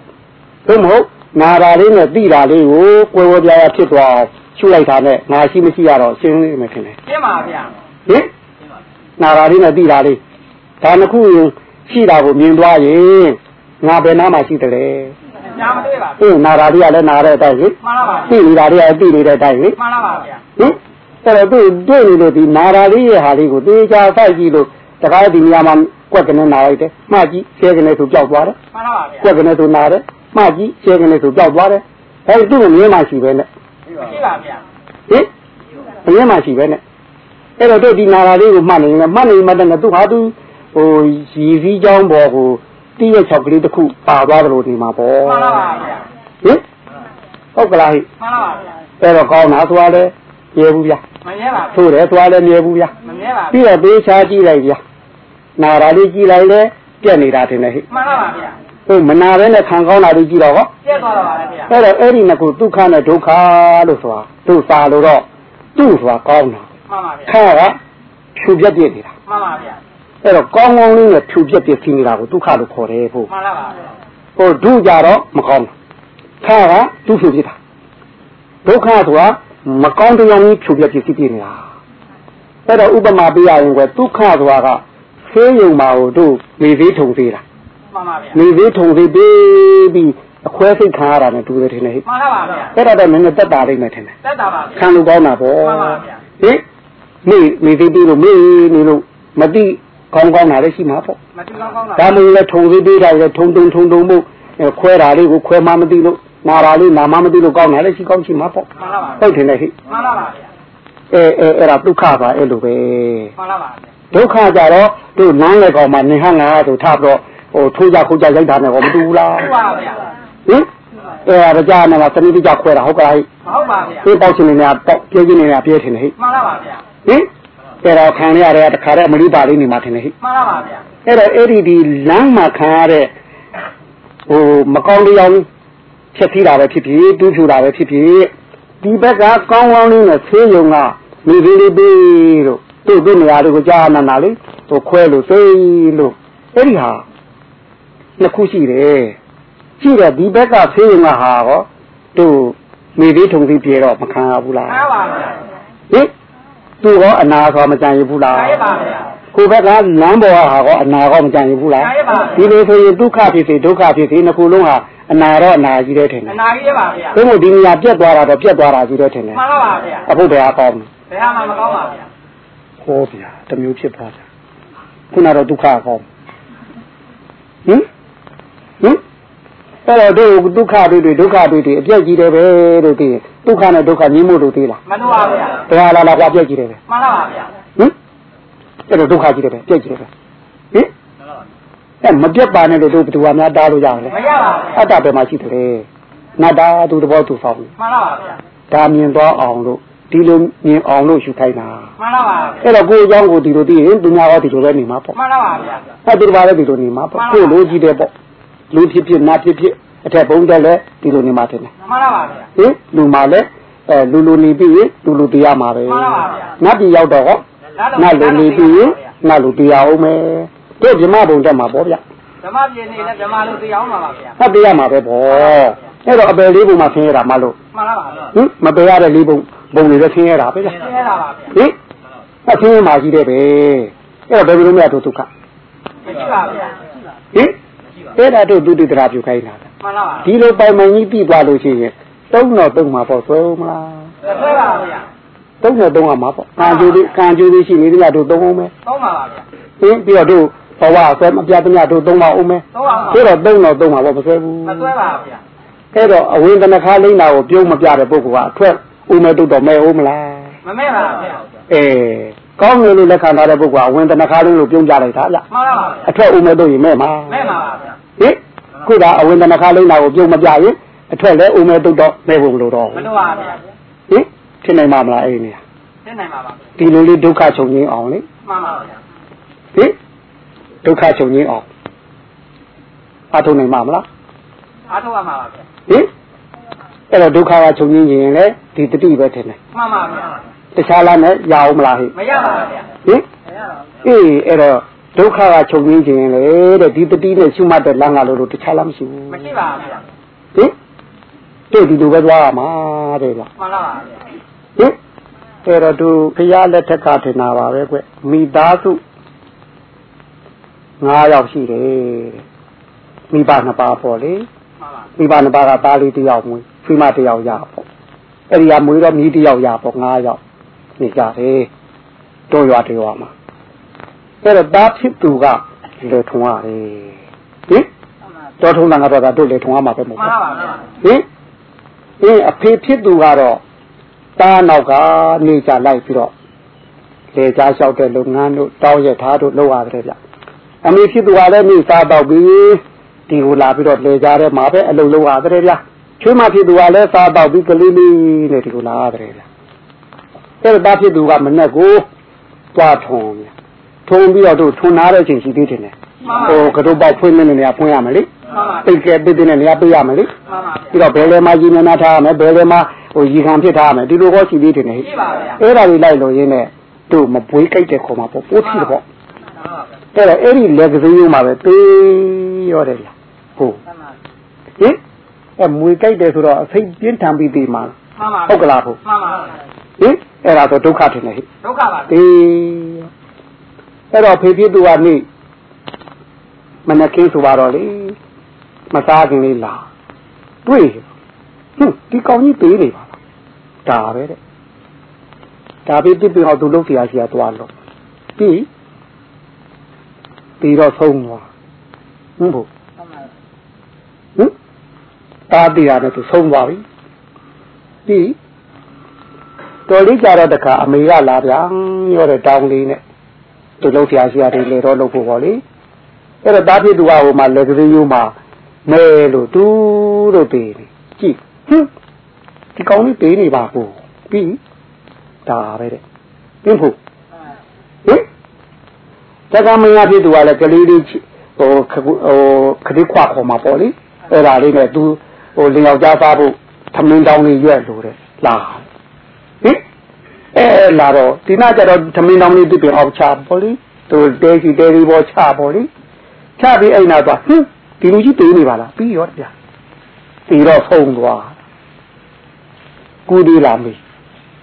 သို့မဟုတ်နာရာလေးနဲ့တိတာလေးကိုကိုယ်ဝပြားရဖြစ်သွား ရှုလိုက်တာနဲ့ငါရှိမရှိရတော့ရှင်းနေမယ်ထင်တယ်ရှင်းပါဗျာဟင်နာရာလေးနဲ့တိတာလေးဒါနှစ်ခုရင်ရှိတာကိုမြင်သွားရင်ငါဘယ်နာမှရှိတယ်လေညာမတွေ့ပါဟင်နာရာလေးကလည်းနာတဲ့အတိုင်းလေမှန်ပါပါတိနေတာတွေကတိနေတဲ့အတိုင်းလေမှန်ပါပါဗျာဟင်အဲ့တော့သူတွေ့နေလို့ဒီနာရာလေးရဲ့ဟာလေးကိုတေချာစိုက်ကြည့်လို့တခါဒီနေရာမှာကွက်ကနေနာလိုက်တယ်မှကြည့်ဆဲကနေဆိုကြောက်သွားတယ်မှန်ပါပါဗျာကွက်ကနေဆိုနာတယ်မှကြည့်ဆဲကနေဆိုကြောက်သွားတယ်အဲဒီသူ့ကိုမြင်မှရှိပဲနဲ့ ရှိပါဗျာဟင်မြင်မှရှိပဲနဲ့အဲ့တော့တို့ဒီနာရာလေးကိုမှတ်နေတယ်မှတ်နေမှတ်တယ်သူဟာသူဟိုရည်စည်းကြောင်းပေါ်ကိုတိရဲ့၆ကလေးတစ်ခုပါသွားတယ်လို့နေမှာပေါ့မှန်ပါပါဗျာဟင်ဟုတ်ကလားဟိမှန်ပါပါဗျာအဲ့တော့ကောင်းတာသွားလဲရေဘူးဗျာမမြဲပါဗျာထို့တယ်သွားလဲမြဲဘူးဗျာမမြဲပါဗျာပြီးတော့သေးချာကြည့်လိုက်ဗျာနာရာလေးကြည့်လိုက်လဲပြက်နေတာတင်တယ်ဟိမှန်ပါပါဗျာ ဟိုမနာပဲနဲ့ခံကောင်းတာလေးကြည့်တော့ဟောပြည့်သွားတော့ပါလေဗျာအဲ့တော့အဲ့ဒီနှစ်ခုဒုက္ခနဲ့ဒုက္ခလို့ဆိုတာသူစာလို့တော့သူ့ဆိုတာကောင်းတာမှန်ပါဗျာခါကဖြူပြက်ပြက်နေတာမှန်ပါဗျာအဲ့တော့ကောင်းကောင်းလေးနဲ့ဖြူပြက်ပြက်ဖြစ်နေတာကိုဒုက္ခလို့ခေါ်တယ်ဖို့မှန်ပါပါဗျာဟိုဒုကြတော့မကောင်းဘူးခါကဒုဖြူဖြစ်တာဒုက္ခဆိုတာမကောင်းတရားကြီးဖြူပြက်ပြက်ဖြစ်နေတာအဲ့တော့ဥပမာပေးရရင်ကွယ်ဒုက္ခဆိုတာကဖေးယုံမှာကိုတို့နေသေးထုံသေးတာ မှန်ပါဗျာနေသေးထုံသေးပြီးပြီးအခွဲစိတ်ခံရတာနဲ့တူတယ်ထင်တယ်ဟိမှန်ပါပါဗျာအဲ့ဒါတော့နည်းနည်းတက်တာလိမ့်မယ်ထင်တယ်တက်တာပါဗျာခံလို့ကောင်းတာပေါ့မှန်ပါဗျာဟင်နေနေသေးပြီးလို့မေးနေလို့မတိကောင်းကောင်းတာလည်းရှိမှာပေါ့မတူကောင်းကောင်းတာဒါမှမဟုတ်လည်းထုံသေးသေးတာလည်းထုံထုံထုံထုံမှုအဲခွဲတာလေးကိုခွဲမှမသိလို့နာတာလေးနာမှမသိလို့ကောင်းတာလည်းရှိကောင်းရှိမှာပေါ့မှန်ပါပါဟုတ်တယ်လေဟိမှန်ပါပါဗျာအဲအဲအဲ့ဒါဒုက္ခပါအဲ့လိုပဲမှန်ပါပါဗျာဒုက္ခကြတော့တို့နန်းလေကောင်မှာနေဟငါဆိုထပြီးတော့ ဟိုထိုးကြခုတ်ကြရိုက်တာနဲ့ကောမတူဘူးလားဟုတ်ပါဗျာဟင်အဲဒါကြာနေမှာစနစ်တကျခွဲတာဟုတ်ကလားဟိမဟုတ်ပါဗျာဒီပေါက်ချင်နေတာပေါက်ပြင်းပြင်းနေတာပြဲထင်တယ်ဟိမှန်ပါပါဗျာဟင်အဲ့တော့ခံရတဲ့တခါတည်းအမရိပါလေးနေမှာထင်တယ်ဟိမှန်ပါပါဗျာအဲ့တော့အဲ့ဒီဒီလမ်းမှာခံရတဲ့ဟိုမကောင်းတရားချက်သီးတာပဲဖြစ်ဖြစ်တူးဖြူတာပဲဖြစ်ဖြစ်ဒီဘက်ကကောင်းကောင်းလေးနဲ့ဆေးရုံကမိသေးလေးပေးလို့တို့တို့နေရာတွေကိုကြားနာနာလေဟိုခွဲလို့သိလို့အဲ့ဒီဟာ နှစ်ခုရှိတယ်ရှိတယ်ဒီဘက်ကဆေးရုံကဟာရောတို့မိသေးထုံစီပြေတော့မခံရဘူးလားမှန်ပါဗျာဟင်သူရောအနာကောမကြံရဘူးလားမှန်ပါဗျာကိုဘက်ကလမ်းပေါ်ဟာကောအနာကောမကြံရဘူးလားမှန်ပါဒီလိုဆိုရင်ဒုက္ခဖြစ်စေဒုက္ခဖြစ်စေနှစ်ခုလုံးဟာအနာတော့အနာကြီးတဲ့ထင်တယ်အနာကြီးပါဗျာဘယ်မို့ဒီနေရာပြက်သွားတာတော့ပြက်သွားတာကြီးတဲ့ထင်တယ်မှန်ပါပါဗျာအခုတည်းအကောင်းဘယ်ဟာမှမကောင်းပါဗျာဟောဗျာတစ်မျိုးဖြစ်သွားတာခုနတော့ဒုက္ခအကောင်းဟင် ဟင်အဲ့တော့တို့ဒုက္ခတွေတွေဒုက္ခတွေတွေအပြက်ကြီးတယ်ပဲလို့သိရင်ဒုက္ခနဲ့ဒုက္ခညီမှုလို့သိလားမလို့ပါဗျာတရားလာလာကွာပြက်ကြီးတယ်ပဲမှန်ပါပါဗျာဟင်အဲ့တော့ဒုက္ခကြီးတယ်ပဲပြက်ကြီးတယ်ပဲဟင်အဲ့မပြက်ပါနဲ့လို့တို့ဘယ်သူကများတားလို့ရအောင်လဲမရပါဘူးအတ္တပဲမှာရှိတယ်နတ်တာသူတဘောသူဆောင်တယ်မှန်ပါပါဗျာဒါမြင်သွားအောင်လို့ဒီလိုမြင်အောင်လို့ယူခိုင်းတာမှန်ပါပါအဲ့တော့ကိုယ်အကြောင်းကိုဒီလိုသိရင်သူများရောဒီလိုပဲနေမှာပေါ့မှန်ပါပါဗျာအဲ့ဒီတစ်ပါးလည်းဒီလိုနေမှာပေါ့ကိုယ်လိုကြည့်တယ်ပေါ့ လူဖြစ်ဖြစ်နတ်ဖြစ်ဖြစ်အထက်ဘုံတက်လည်းဒီလိုနေမှာတယ်မှန်ပါပါဗျာဟင်လူမှလည်းအဲလူလူနေပြီးရင်လူလူတရားမှာပဲမှန်ပါပါဗျာနတ်ပြည်ရောက်တော့ဟောနတ်လူနေပြီးရင်နတ်လူတရားအောင်မယ်တို့ဗြဟ္မဘုံတက်မှာပေါ့ဗျဓမ္မပြည့်နေနဲ့ဓမ္မလို့တရားမှာပါဗျာဟတ်တရားမှာပဲပေါ့အဲ့တော့အပယ်လေးဘုံမှာဆင်းရတာမလို့မှန်ပါပါဗျာဟင်မပယ်ရတဲ့လေးဘုံဘုံတွေလည်းဆင်းရတာပဲဗျရှင်းရတာပါဗျာဟင်အဆင်းရဲမှာကြီးတဲ့ပဲအဲ့တော့ဘယ်လိုမျိုးများတို့ဒုက္ခမရှိပါဗျာဟင် အဲ့ဒါတို့ဒုတိတရာပြုခိုင်းတာမှန်ပါပါဒီလိုပိုင်ပိုင်ကြီးပြီးသွားလို့ရှိရင်သုံးတော့သုံးမှာပေါ့ဆွဲဦးမလားဆွဲပါဗျာသုံးတော့သုံးရမှာပေါ့ကံကြိုးလေးကံကြိုးလေးရှိနေကြတို့သုံးအောင်မယ်သုံးပါပါဗျာဟင်ပြီးတော့တို့ဘဝဆွဲမပြတ်သမျှတို့သုံးပါအောင်မယ်သုံးပါပါဆိုတော့သုံးတော့သုံးမှာပေါ့မဆွဲဘူးမဆွဲပါဗျာအဲ့တော့အဝင်တနခါလိမ့်တာကိုပြုံးမပြတဲ့ပုဂ္ဂိုလ်ကအထွက်ဦးမဲတုတ်တော့မဲဦးမလားမမဲ့ပါဗျာအဲကောင်းတယ်လို့လက်ခံထားတဲ့ပုဂ္ဂိုလ်ကအဝင်တနခါလိမ့်လို့ပြုံးပြလိုက်တာဗျမှန်ပါပါဗျာအထွက်ဦးမဲတုတ်ရင်မဲမှာမဲ့ပါပါဗျာ ဟင်ခုဒါအဝင်တနခါလိမ့်တာကိုပြုံးမပြရင်အထွက်လဲဦးမဲတုတ်တော့မဲဖို့မလို့တော့မဘူးလို့ပါဗျာဟင်ဖြစ်နိုင်မှာမလားအဲ့ဒီနေရာသိနိုင်ပါပါဗျာဒီလိုလေးဒုက္ခချုပ်ငင်းအောင်လေမှန်ပါဗျာဟင်ဒုက္ခချုပ်ငင်းအောင်အထုံနိုင်မှာမလားအားထုတ်ရမှာပါဗျာဟင်အဲ့တော့ဒုက္ခကချုပ်ငင်းရင်လေဒီတတိပဲထင်တယ်မှန်ပါဗျာတခြားလားနဲ့ရအောင်မလားဟိမရပါဗျာဟင်အေးအဲ့တော့ ဒုက္ခကချုပ်ငင်းခြင်းလေတဲ့ဒီတတိနဲ့ရှုမှတ်တဲ့လမ်းကလို့လို့တခြားလားမရှိဘူးမရှိပါဗျာဟင်တို့ဒီလိုပဲသွားရမှာတဲ့ဗျမှန်ပါပါဗျာဟင်အဲ့တော့သူဖရာလက်ထက်ကထင်တာပါပဲကွမိသားစု9ယောက်ရှိတယ်တဲ့မိဘနှစ်ပါးပေါ့လေမှန်ပါမိဘနှစ်ပါးကသားလေးတစ်ယောက်မွေးဆွေးမတစ်ယောက်ရပေါ့အဲ့ဒီကမွေးတော့မိတစ်ယောက်ရပေါ့9ယောက်နေကြတယ်တို့ရွာတွေရွာမှာ အဲ့တော့သားဖြစ်သူကလေထုံရတယ်ဟင်တော်ထုံတာကတော့ဒါတို့လေထုံရမှာပဲမဟုတ်မှန်ဘူးပါဗျာဟင်အင်းအဖေဖြစ်သူကတော့တားနောက်ကနေကြလိုက်ပြီးတော့လေကြားလျှောက်တဲ့လုပ်ငန်းတို့တောင်းရထားတို့လုပ်ရတယ်ဗျအမေဖြစ်သူကလည်းနေစားတော့ပြီးဒီကိုလာပြီးတော့လေကြားထဲမှာပဲအလုပ်လုပ်ရတယ်ဗျချွေးမဖြစ်သူကလည်းစားတော့ပြီးကလေးလေးနဲ့ဒီကိုလာရတယ်ဗျအဲ့ဒါဖြစ်သူကမနဲ့ကိုတွားထုံဗျ ထုံပြီးတော့တို့ထုံနာတဲ့အချိန်ရှိသေးတယ်ဟိုကတော့ပေါက်ဖွင့်နေနေရဖွင့်ရမယ်လေမှန်ပါပိတ်ကဲပိတ်တဲ့နေရာပိတ်ရမယ်လေမှန်ပါပြီးတော့ဘယ်လေမှာကြီးနေနာထားရမယ်ဘယ်လေမှာဟိုရီခံဖြစ်ထားရမယ်ဒီလိုကောရှိသေးတယ်နေရှိပါဗျာအဲ့ဒါတွေလိုက်လို့ရင်းနဲ့တို့မပွေးကြိုက်တဲ့ခေါ်မှာပေါ့ပိုးထီတော့မှန်ပါဗျာအဲ့တော့အဲ့ဒီလက်ကလေးရုံမှာပဲသေးရောတယ်လားဟုတ်မှန်ပါဟင်အဲမွေကြိုက်တယ်ဆိုတော့အစိတ်ပြင်းထန်ပြီးသေးမှာမှန်ပါဟုတ်ကလားဟုတ်မှန်ပါဟင်အဲ့ဒါဆိုဒုက္ခထင်တယ်ဟိဒုက္ခပါသေး အဲ့တော့ဖေဖေသူကနေ့မနက်ခင်းဆိုပါတော့လေမစားခင်လေးလာတွေ့ဟင်းဒီကောင်ကြီးပေးနေပါလားဒါပဲတဲ့ဒါပြီးပြပြအောင်သူလုံးဆရာဆရာသွားလို့ပြီးပြီးတော့ဆုံးသွားဟုတ်ဘူးဟင်တားတရားနဲ့သူဆုံးသွားပြီပြီးတော်လေးကြတော့တခါအမေကလာဗျာပြောတဲ့တောင်းလေးနဲ့ ဒီလောက်ဆရာဆရာတွေလေတော့လုပ်ဖို့ပေါ့လေအဲ့တော့တားဖြစ်သူကဟိုမှာလက်ကလေးရိုးမှာမဲလို့တူးလို့ပေးတယ်ကြည့်ဟင်းဒီကောင်းလေးပေးနေပါကိုပြီးဒါပဲတဲ့ပြင်းဖို့ဟင်တက္ကမင်းအဖြစ်သူကလည်းကလေးလေးဟိုဟိုခတိခွာခေါ်မှာပေါ့လေအဲ့ဒါလေးနဲ့သူဟိုလင်ယောက်ျားစားဖို့သမင်းတောင်းလေးရွက်လို့တဲ့လာ အဲလာတော့ဒီနာကျတော့သမင်းတောင်းလေးသူပြင်အောင်ချပေါ့လေသူတဲကြီးတဲကြီးပေါ်ချပေါ့လေချပြီးအိမ်နာသွားဟင်ဒီလူကြီးတေးနေပါလားပြီးရောဗျာပြီးတော့ဖုံသွားကူဒီလာမေး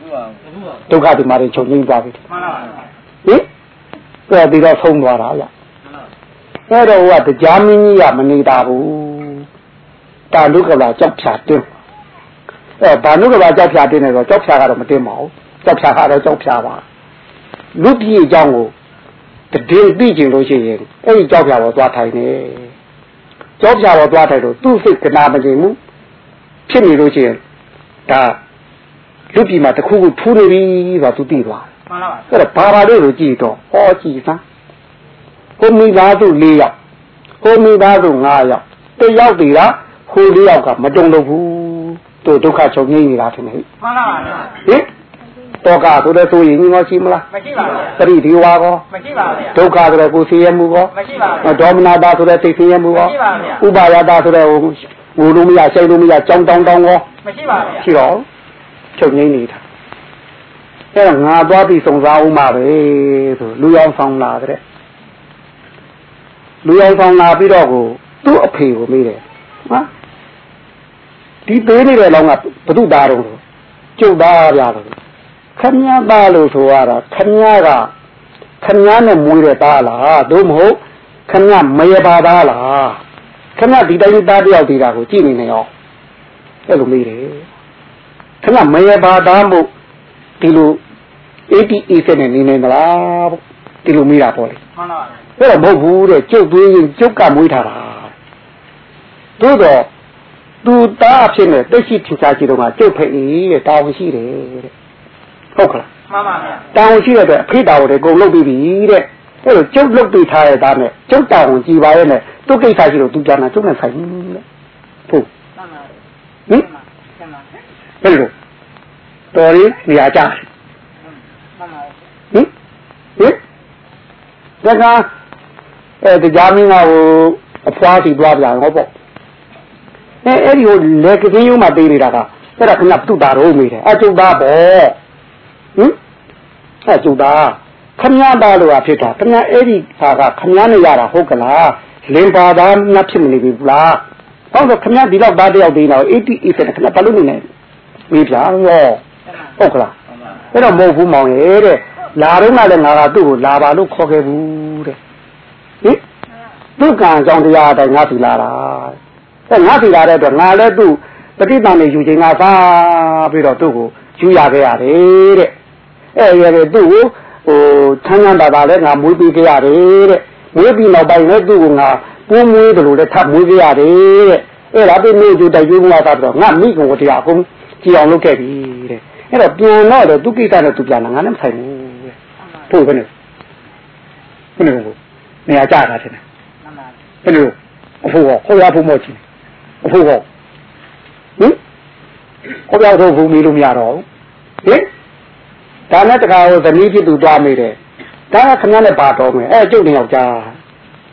ဟုတ်ပါဘူးဒုက္ခဒီမှာတွေချုပ်ငိမ့်သွားပြီမှန်ပါပါဟင်အဲ့ပြီးတော့ဖုံသွားတာဗျအဲ့တော့ဟိုကတရားမင်းကြီးကမနေတာဘူးတာလူကလာကြောက်ဖြာတင်းအဲဘာလူကလာကြောက်ဖြာတင်းနေတော့ကြောက်ဖြာကတော့မတင်းပါဘူး ကြောက်ဖြာကတော့ကြောက်ဖြာပါလူပြည်အကြောင်းကိုတည်င်းသိကျင်လို့ရှိရင်အဲ့ဒီကြောက်ဖြာပေါ်သွားထိုင်နေကြောက်ဖြာပေါ်သွားထိုင်တော့သူ့စိတ်ကနာမကျင်ဘူးဖြစ်နေလို့ရှိရင်ဒါလူပြည်မှာတစ်ခုခုထူးနေပြီဆိုတာသူသိသွားမှန်ပါပါအဲ့တော့ဘာဘာလေးကိုကြည့်တော့ဟောကြည့်စမ်းဟိုမိသားစု၄ယောက်ဟိုမိသားစု၅ယောက်တစ်ယောက်တည်းကဟို၄ယောက်ကမကြုံလို့ဘူးသူဒုက္ခချုပ်ငြိမ်းနေတာထင်တယ်ဟိမှန်ပါပါဟင် တောကဆိုတဲ့ဆိုရင်ညီမရှိမလားမရှိပါဘူးသတိဒီဝါကောမရှိပါဘူးဒုက္ခဆိုတဲ့ကိုဆင်းရဲမှုကောမရှိပါဘူးဒေါမနတာဆိုတဲ့စိတ်ဆင်းရဲမှုကောမရှိပါဘူးဥပါယတာဆိုတဲ့ဟိုငိုလို့မရရှိုက်လို့မရကြောင်းတောင်းတောင်းကောမရှိပါဘူးရှိတော့ချုပ်ငိမ့်နေတာအဲ့တော့ငါသွားပြီးစုံစားဦးမှာပဲဆိုလူရောက်ဆောင်လာတဲ့လူရောက်ဆောင်လာပြီးတော့ကိုသူ့အဖေကိုမေးတယ်ဟာဒီသေးနေတဲ့လောင်းကဘု து သားတော့ကျုပ်သားပြတော့ ခမည်းသားလို့ဆိုရတာခမည်းကခမည်းနဲ့မွေးတဲ့သားလားသို့မဟုတ်ခမည်းမရပါသားလားခမည်းဒီတိုင်းသားတယောက်တည်တာကိုကြည့်နေနေအောင်အဲ့လိုမေးတယ်ခဏမရပါသားမို့ဒီလို88နဲ့နေနေမလားဒီလိုမိတာပေါ့လေမှန်ပါပါအဲ့တော့မဟုတ်ဘူးတဲ့ကျုပ်သွေးရင်ကျုပ်ကမွေးထားတာသို့တော့သူသားအဖြစ်နဲ့တက်ရှိထင်ရှားကြည့်တော့ကကျုပ်ဖိတ်တဲ့တာဝန်ရှိတယ်တဲ့ ဟုတ်ကလားမှန်ပါပါတာဝန်ရှိတဲ့အတွက်အဖေတာဝန်တွေကုန်လုပ်ပြီးပြီတဲ့အဲ့လိုကျုပ်လုပ်ပြီးထားတဲ့သားနဲ့ကျုပ်တာဝန်ကြည်ပါရဲ့နဲ့သူ့ကိစ္စရှိလို့သူပြန်လာကျုပ်နဲ့ဆိုင်ဘူးတဲ့ဟုတ်မှန်ပါဟင်မှန်ပါဘယ်လိုတော်ရီနေရာကြတယ်မှန်ပါဟင်ဟင်ဒါကအဲတရားမင်းကဟိုအဖွားစီသွားပြန်ဟောပေါ့အဲအဲ့ဒီဟိုလက်ကင်းရုံးမှာပေးနေတာကအဲ့ဒါခဏတုတာတော့မိတယ်အကျုပ်သားပေါ့ ဟင်အကျုပ်သားခမည်းသားလို့ဟာဖြစ်တာခမည်းအဲ့ဒီဟာကခမည်းနဲ့ရတာဟုတ်ကလားလင်ပါသားငါဖြစ်မနေဘူးလားဟောတော့ခမည်းဒီတော့သားတယောက်သေးတော့80 80ခဏဘာလို့နေလဲမေးပြရောဟုတ်ကလားအဲ့တော့မဟုတ်ဘူးမောင်ရဲ့တဲ့လာတော့ကလည်းငါကသူ့ကိုလာပါလို့ခေါ်ခဲ့ဘူးတဲ့ဟင်သူ့ကံအကြောင်းတရားအတိုင်းငါစီလာတာတဲ့ငါစီလာတဲ့အတွက်ငါလည်းသူ့ပဋိသန္ဓေယူခြင်းငါစားပြီးတော့သူ့ကိုယူရခဲ့ရတယ်တဲ့ အဲ့ရတဲ့သူ့ကိုဟိုချမ်းသာတာတာလည်းငါမွေးပြီးခဲ့ရတယ်တဲ့မွေးပြီးနောက်ပိုင်းလည်းသူ့ကိုငါပိုးမွေးတယ်လို့လည်းထပ်မွေးခဲ့ရတယ်တဲ့အဲ့ဒါပြီးမြို့ကျတိုက်ကျိုးမှာသာပြီးတော့ငါမိခင်ကိုတရားအကုန်ကြည်အောင်လုပ်ခဲ့ပြီတဲ့အဲ့တော့ပြန်တော့လေသူကိစ္စနဲ့သူပြန်လာငါနဲ့မဆိုင်ဘူးတဲ့ဖို့ဘယ်နဲ့ဘယ်နဲ့ကိုနေရာကြတာတဲ့မှန်ပါဘယ်လိုအဖို့ဟောခေါ်ရဖို့မဟုတ်ချင်အဖို့ဟောဟင်ခေါ်ရဖို့ဘူးမေးလို့မရတော့ဘူးဟင် ဒါနဲ့တခါဟိုသမီးဖြစ်သူသွားမိတယ်ဒါကခဏနဲ့ပါတော့မယ်အဲ့ကျုပ်နေယောက်ျား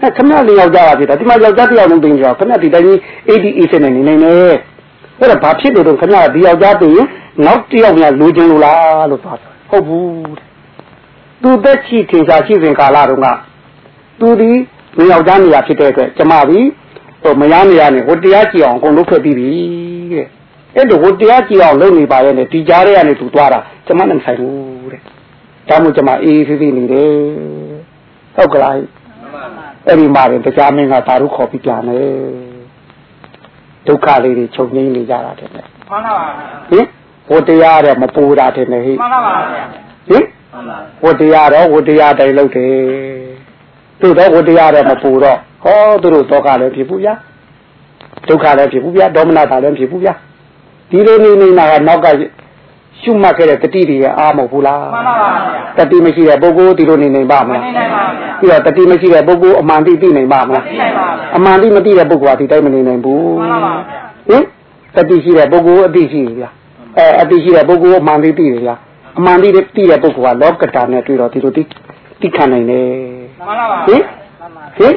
အဲ့ခဏလေးယောက်ျားပါဖြစ်တာဒီမှာယောက်ျားတစ်ယောက်လုံးတင်ကြတော့ခဏဒီတိုင်း80 80နဲ့နေနေနေအဲ့တော့ဘာဖြစ်လို့တော့ခဏဒီယောက်ျားတင်နောက်တစ်ယောက်များလိုချင်လို့လားလို့သွားတယ်ဟုတ်ဘူးသူသက်ချီထင်ရှားရှိစဉ်ကာလတုန်းကသူဒီနေယောက်ျားနေရာဖြစ်တဲ့အတွက်ကျမဒီဟိုမယားနေရာနဲ့ဟိုတရားကြည့်အောင်အကုန်လုပ်ခဲ့ပြီးပြီတဲ့ အဲ့တော့ဟိုတရားကြည့်အောင်လုပ်နေပါရဲ့နဲ့ဒီကြားထဲကနေသူသွားတာကျမနဲ့မဆိုင်ဘူးတဲ့ဒါမှကျမအေးအေးဆေးဆေးနေတယ်ဟုတ်ကလားအဲ့ဒီမှာရင်တရားမင်းကသာရုခေါ်ပြီးပြန်တယ်ဒုက္ခလေးတွေချုပ်ငိမ့်နေကြတာတဲ့မှန်ပါပါဟင်ဝတ္တရားတဲ့မပူတာတဲ့ဟိဟင်မှန်ပါပါဗျာဝတ္တရားတော့ဝတ္တရားတိုင်လို့တယ်သူတော့ဝတ္တရားတော့မပူတော့ဟောသူတို့ဒုက္ခလည်းဖြစ်ဘူးဗျာဒုက္ခလည်းဖြစ်ဘူးဗျာဒေါမနတာလည်းဖြစ်ဘူးဗျာ ဒီလိုနေနေတာကနောက်ကရှုမှတ်ခဲ့တဲ့တတိတွေအားမဟုတ်ဘူးလားမှန်ပါပါဗျာတတိမရှိတဲ့ပုဂ္ဂိုလ်ဒီလိုနေနေပါမမလားနေနိုင်ပါဗျာပြီးတော့တတိမရှိတဲ့ပုဂ္ဂိုလ်အမှန်တိသိနိုင်ပါမလားသိနိုင်ပါဗျာအမှန်တိမသိတဲ့ပုဂ္ဂိုလ်ကဒီတိုင်းမနေနိုင်ဘူးမှန်ပါပါဗျာဟင်တတိရှိတဲ့ပုဂ္ဂိုလ်အတိရှိဗျာအဲအတိရှိတဲ့ပုဂ္ဂိုလ်အမှန်တိသိတယ်ဗျာအမှန်တိသိတဲ့ပုဂ္ဂိုလ်ကလောကတာနဲ့တွေ့တော့ဒီလိုတိတိခံနိုင်တယ်မှန်ပါပါဟင်ဟင်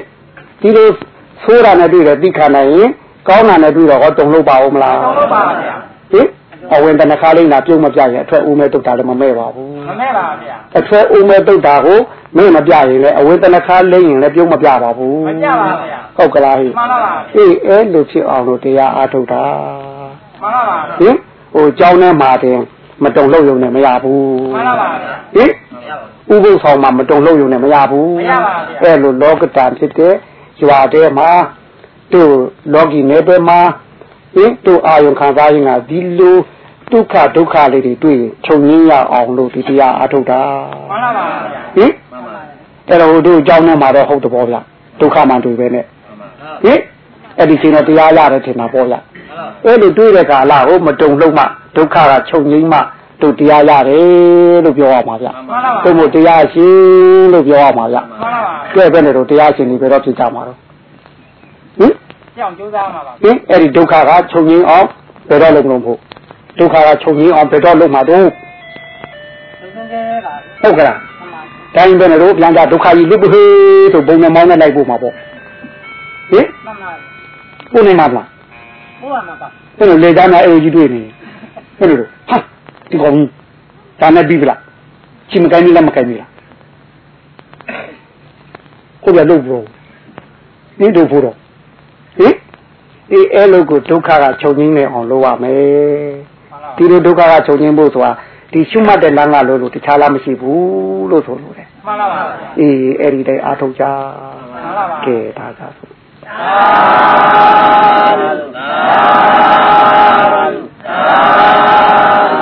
ဒီလိုဆိုးတာနဲ့တွေ့တယ်တိခံနိုင်ရင် ကောင်းတာနဲ့တွေ့တော့ဟောတုံလို့ပါဦးမလားတုံလို့ပါပါဗျာဟင်အဝင်တနခါလေးနာပြုတ်မပြရင်အထွက်ဦးမဲတုတ်တာလည်းမမဲ့ပါဘူးမမဲ့ပါဗျာအထွက်ဦးမဲတုတ်တာကိုမေ့မပြရင်လည်းအဝင်တနခါလိမ့်ရင်လည်းပြုတ်မပြပါဘူးမပြပါဗျာဟုတ်ကလားဟိမှန်ပါပါအေးအဲ့လိုဖြစ်အောင်လို့တရားအားထုတ်တာမှန်ပါပါဟင်ဟိုကြောင်းထဲမှာတင်မတုံလို့ရုံနဲ့မရဘူးမှန်ပါပါဟင်ဥပုသ်ဆောင်မှာမတုံလို့ရုံနဲ့မရဘူးမရပါဘူးအဲ့လိုလောကတံဖြစ်တဲ့ရွာထဲမှာ တို့လောကီနယ်ပယ်မှာအင်းတို့အာယုံခံစားရင်ကဒီလိုဒုက္ခဒုက္ခလေးတွေတွေ့ရင်ချုပ်ငင်းရအောင်လို့ဒီတရားအထုတ်တာမှန်ပါပါဟင်အဲ့တော့တို့အကြောင်းနဲ့မှာတော့ဟုတ်တယ်ပေါ့ဗျဒုက္ခမှတွေ့ပဲနဲ့ဟင်အဲ့ဒီချိန်တော့တရားရတယ်ထင်တာပေါ့ဗျအဲ့လိုတွေ့တဲ့ကာလကိုမတုံလုံးမှဒုက္ခကချုပ်ငင်းမှတို့တရားရတယ်လို့ပြောရမှာဗျတို့မို့တရားရှင်လို့ပြောရမှာဗျကဲပဲနဲ့တို့တရားရှင်တွေပဲတော့ဖြစ်ကြမှာတော့ဟင် ကြောင်ကြိုးစားမှာပါဟင်အဲ့ဒီဒုက္ခကချုပ်ငင်းအောင်ဘယ်တော့လုပ်လို့ဖို့ဒုက္ခကချုပ်ငင်းအောင်ဘယ်တော့လုပ်မှာတော့သင်္ကြန်ပါဟုတ်ကလားမှန်ပါတိုင်းပဲနဲ့တော့ပြန်ကြဒုက္ခကြီးလွတ်ဖို့ဆိုဘုံနဲ့မောင်းနဲ့လိုက်ဖို့မှာပေါ့ဟင်မှန်ပါကိုနေမှာလားဘုရားမှာပါအဲ့လိုလေသားနာအေကြီးတွေ့နေအဲ့လိုဟာဒီကောင်ကြီးဒါနဲ့ပြီးပလားချင်းမကိုင်းဘူးလားမကိုင်းဘူးလားကိုပြလို့ဘုံဒီတို့ဖို့တော့ဟင် ဒီအဲ့လိုကိုဒုက္ခကချုပ်ငင်းနေအောင်လုပ်ရမယ်မှန်ပါပါဒီလိုဒုက္ခကချုပ်ငင်းဖို့ဆိုတာဒီရှုမှတ်တဲ့လမ်းကလို့လို့တခြားလားမရှိဘူးလို့ဆိုလို့တယ်မှန်ပါပါဗျာအေးအဲ့ဒီတိုင်းအားထုတ်ကြမှန်ပါပါကဲဒါကဆိုသာဓုသာဓုသာဓု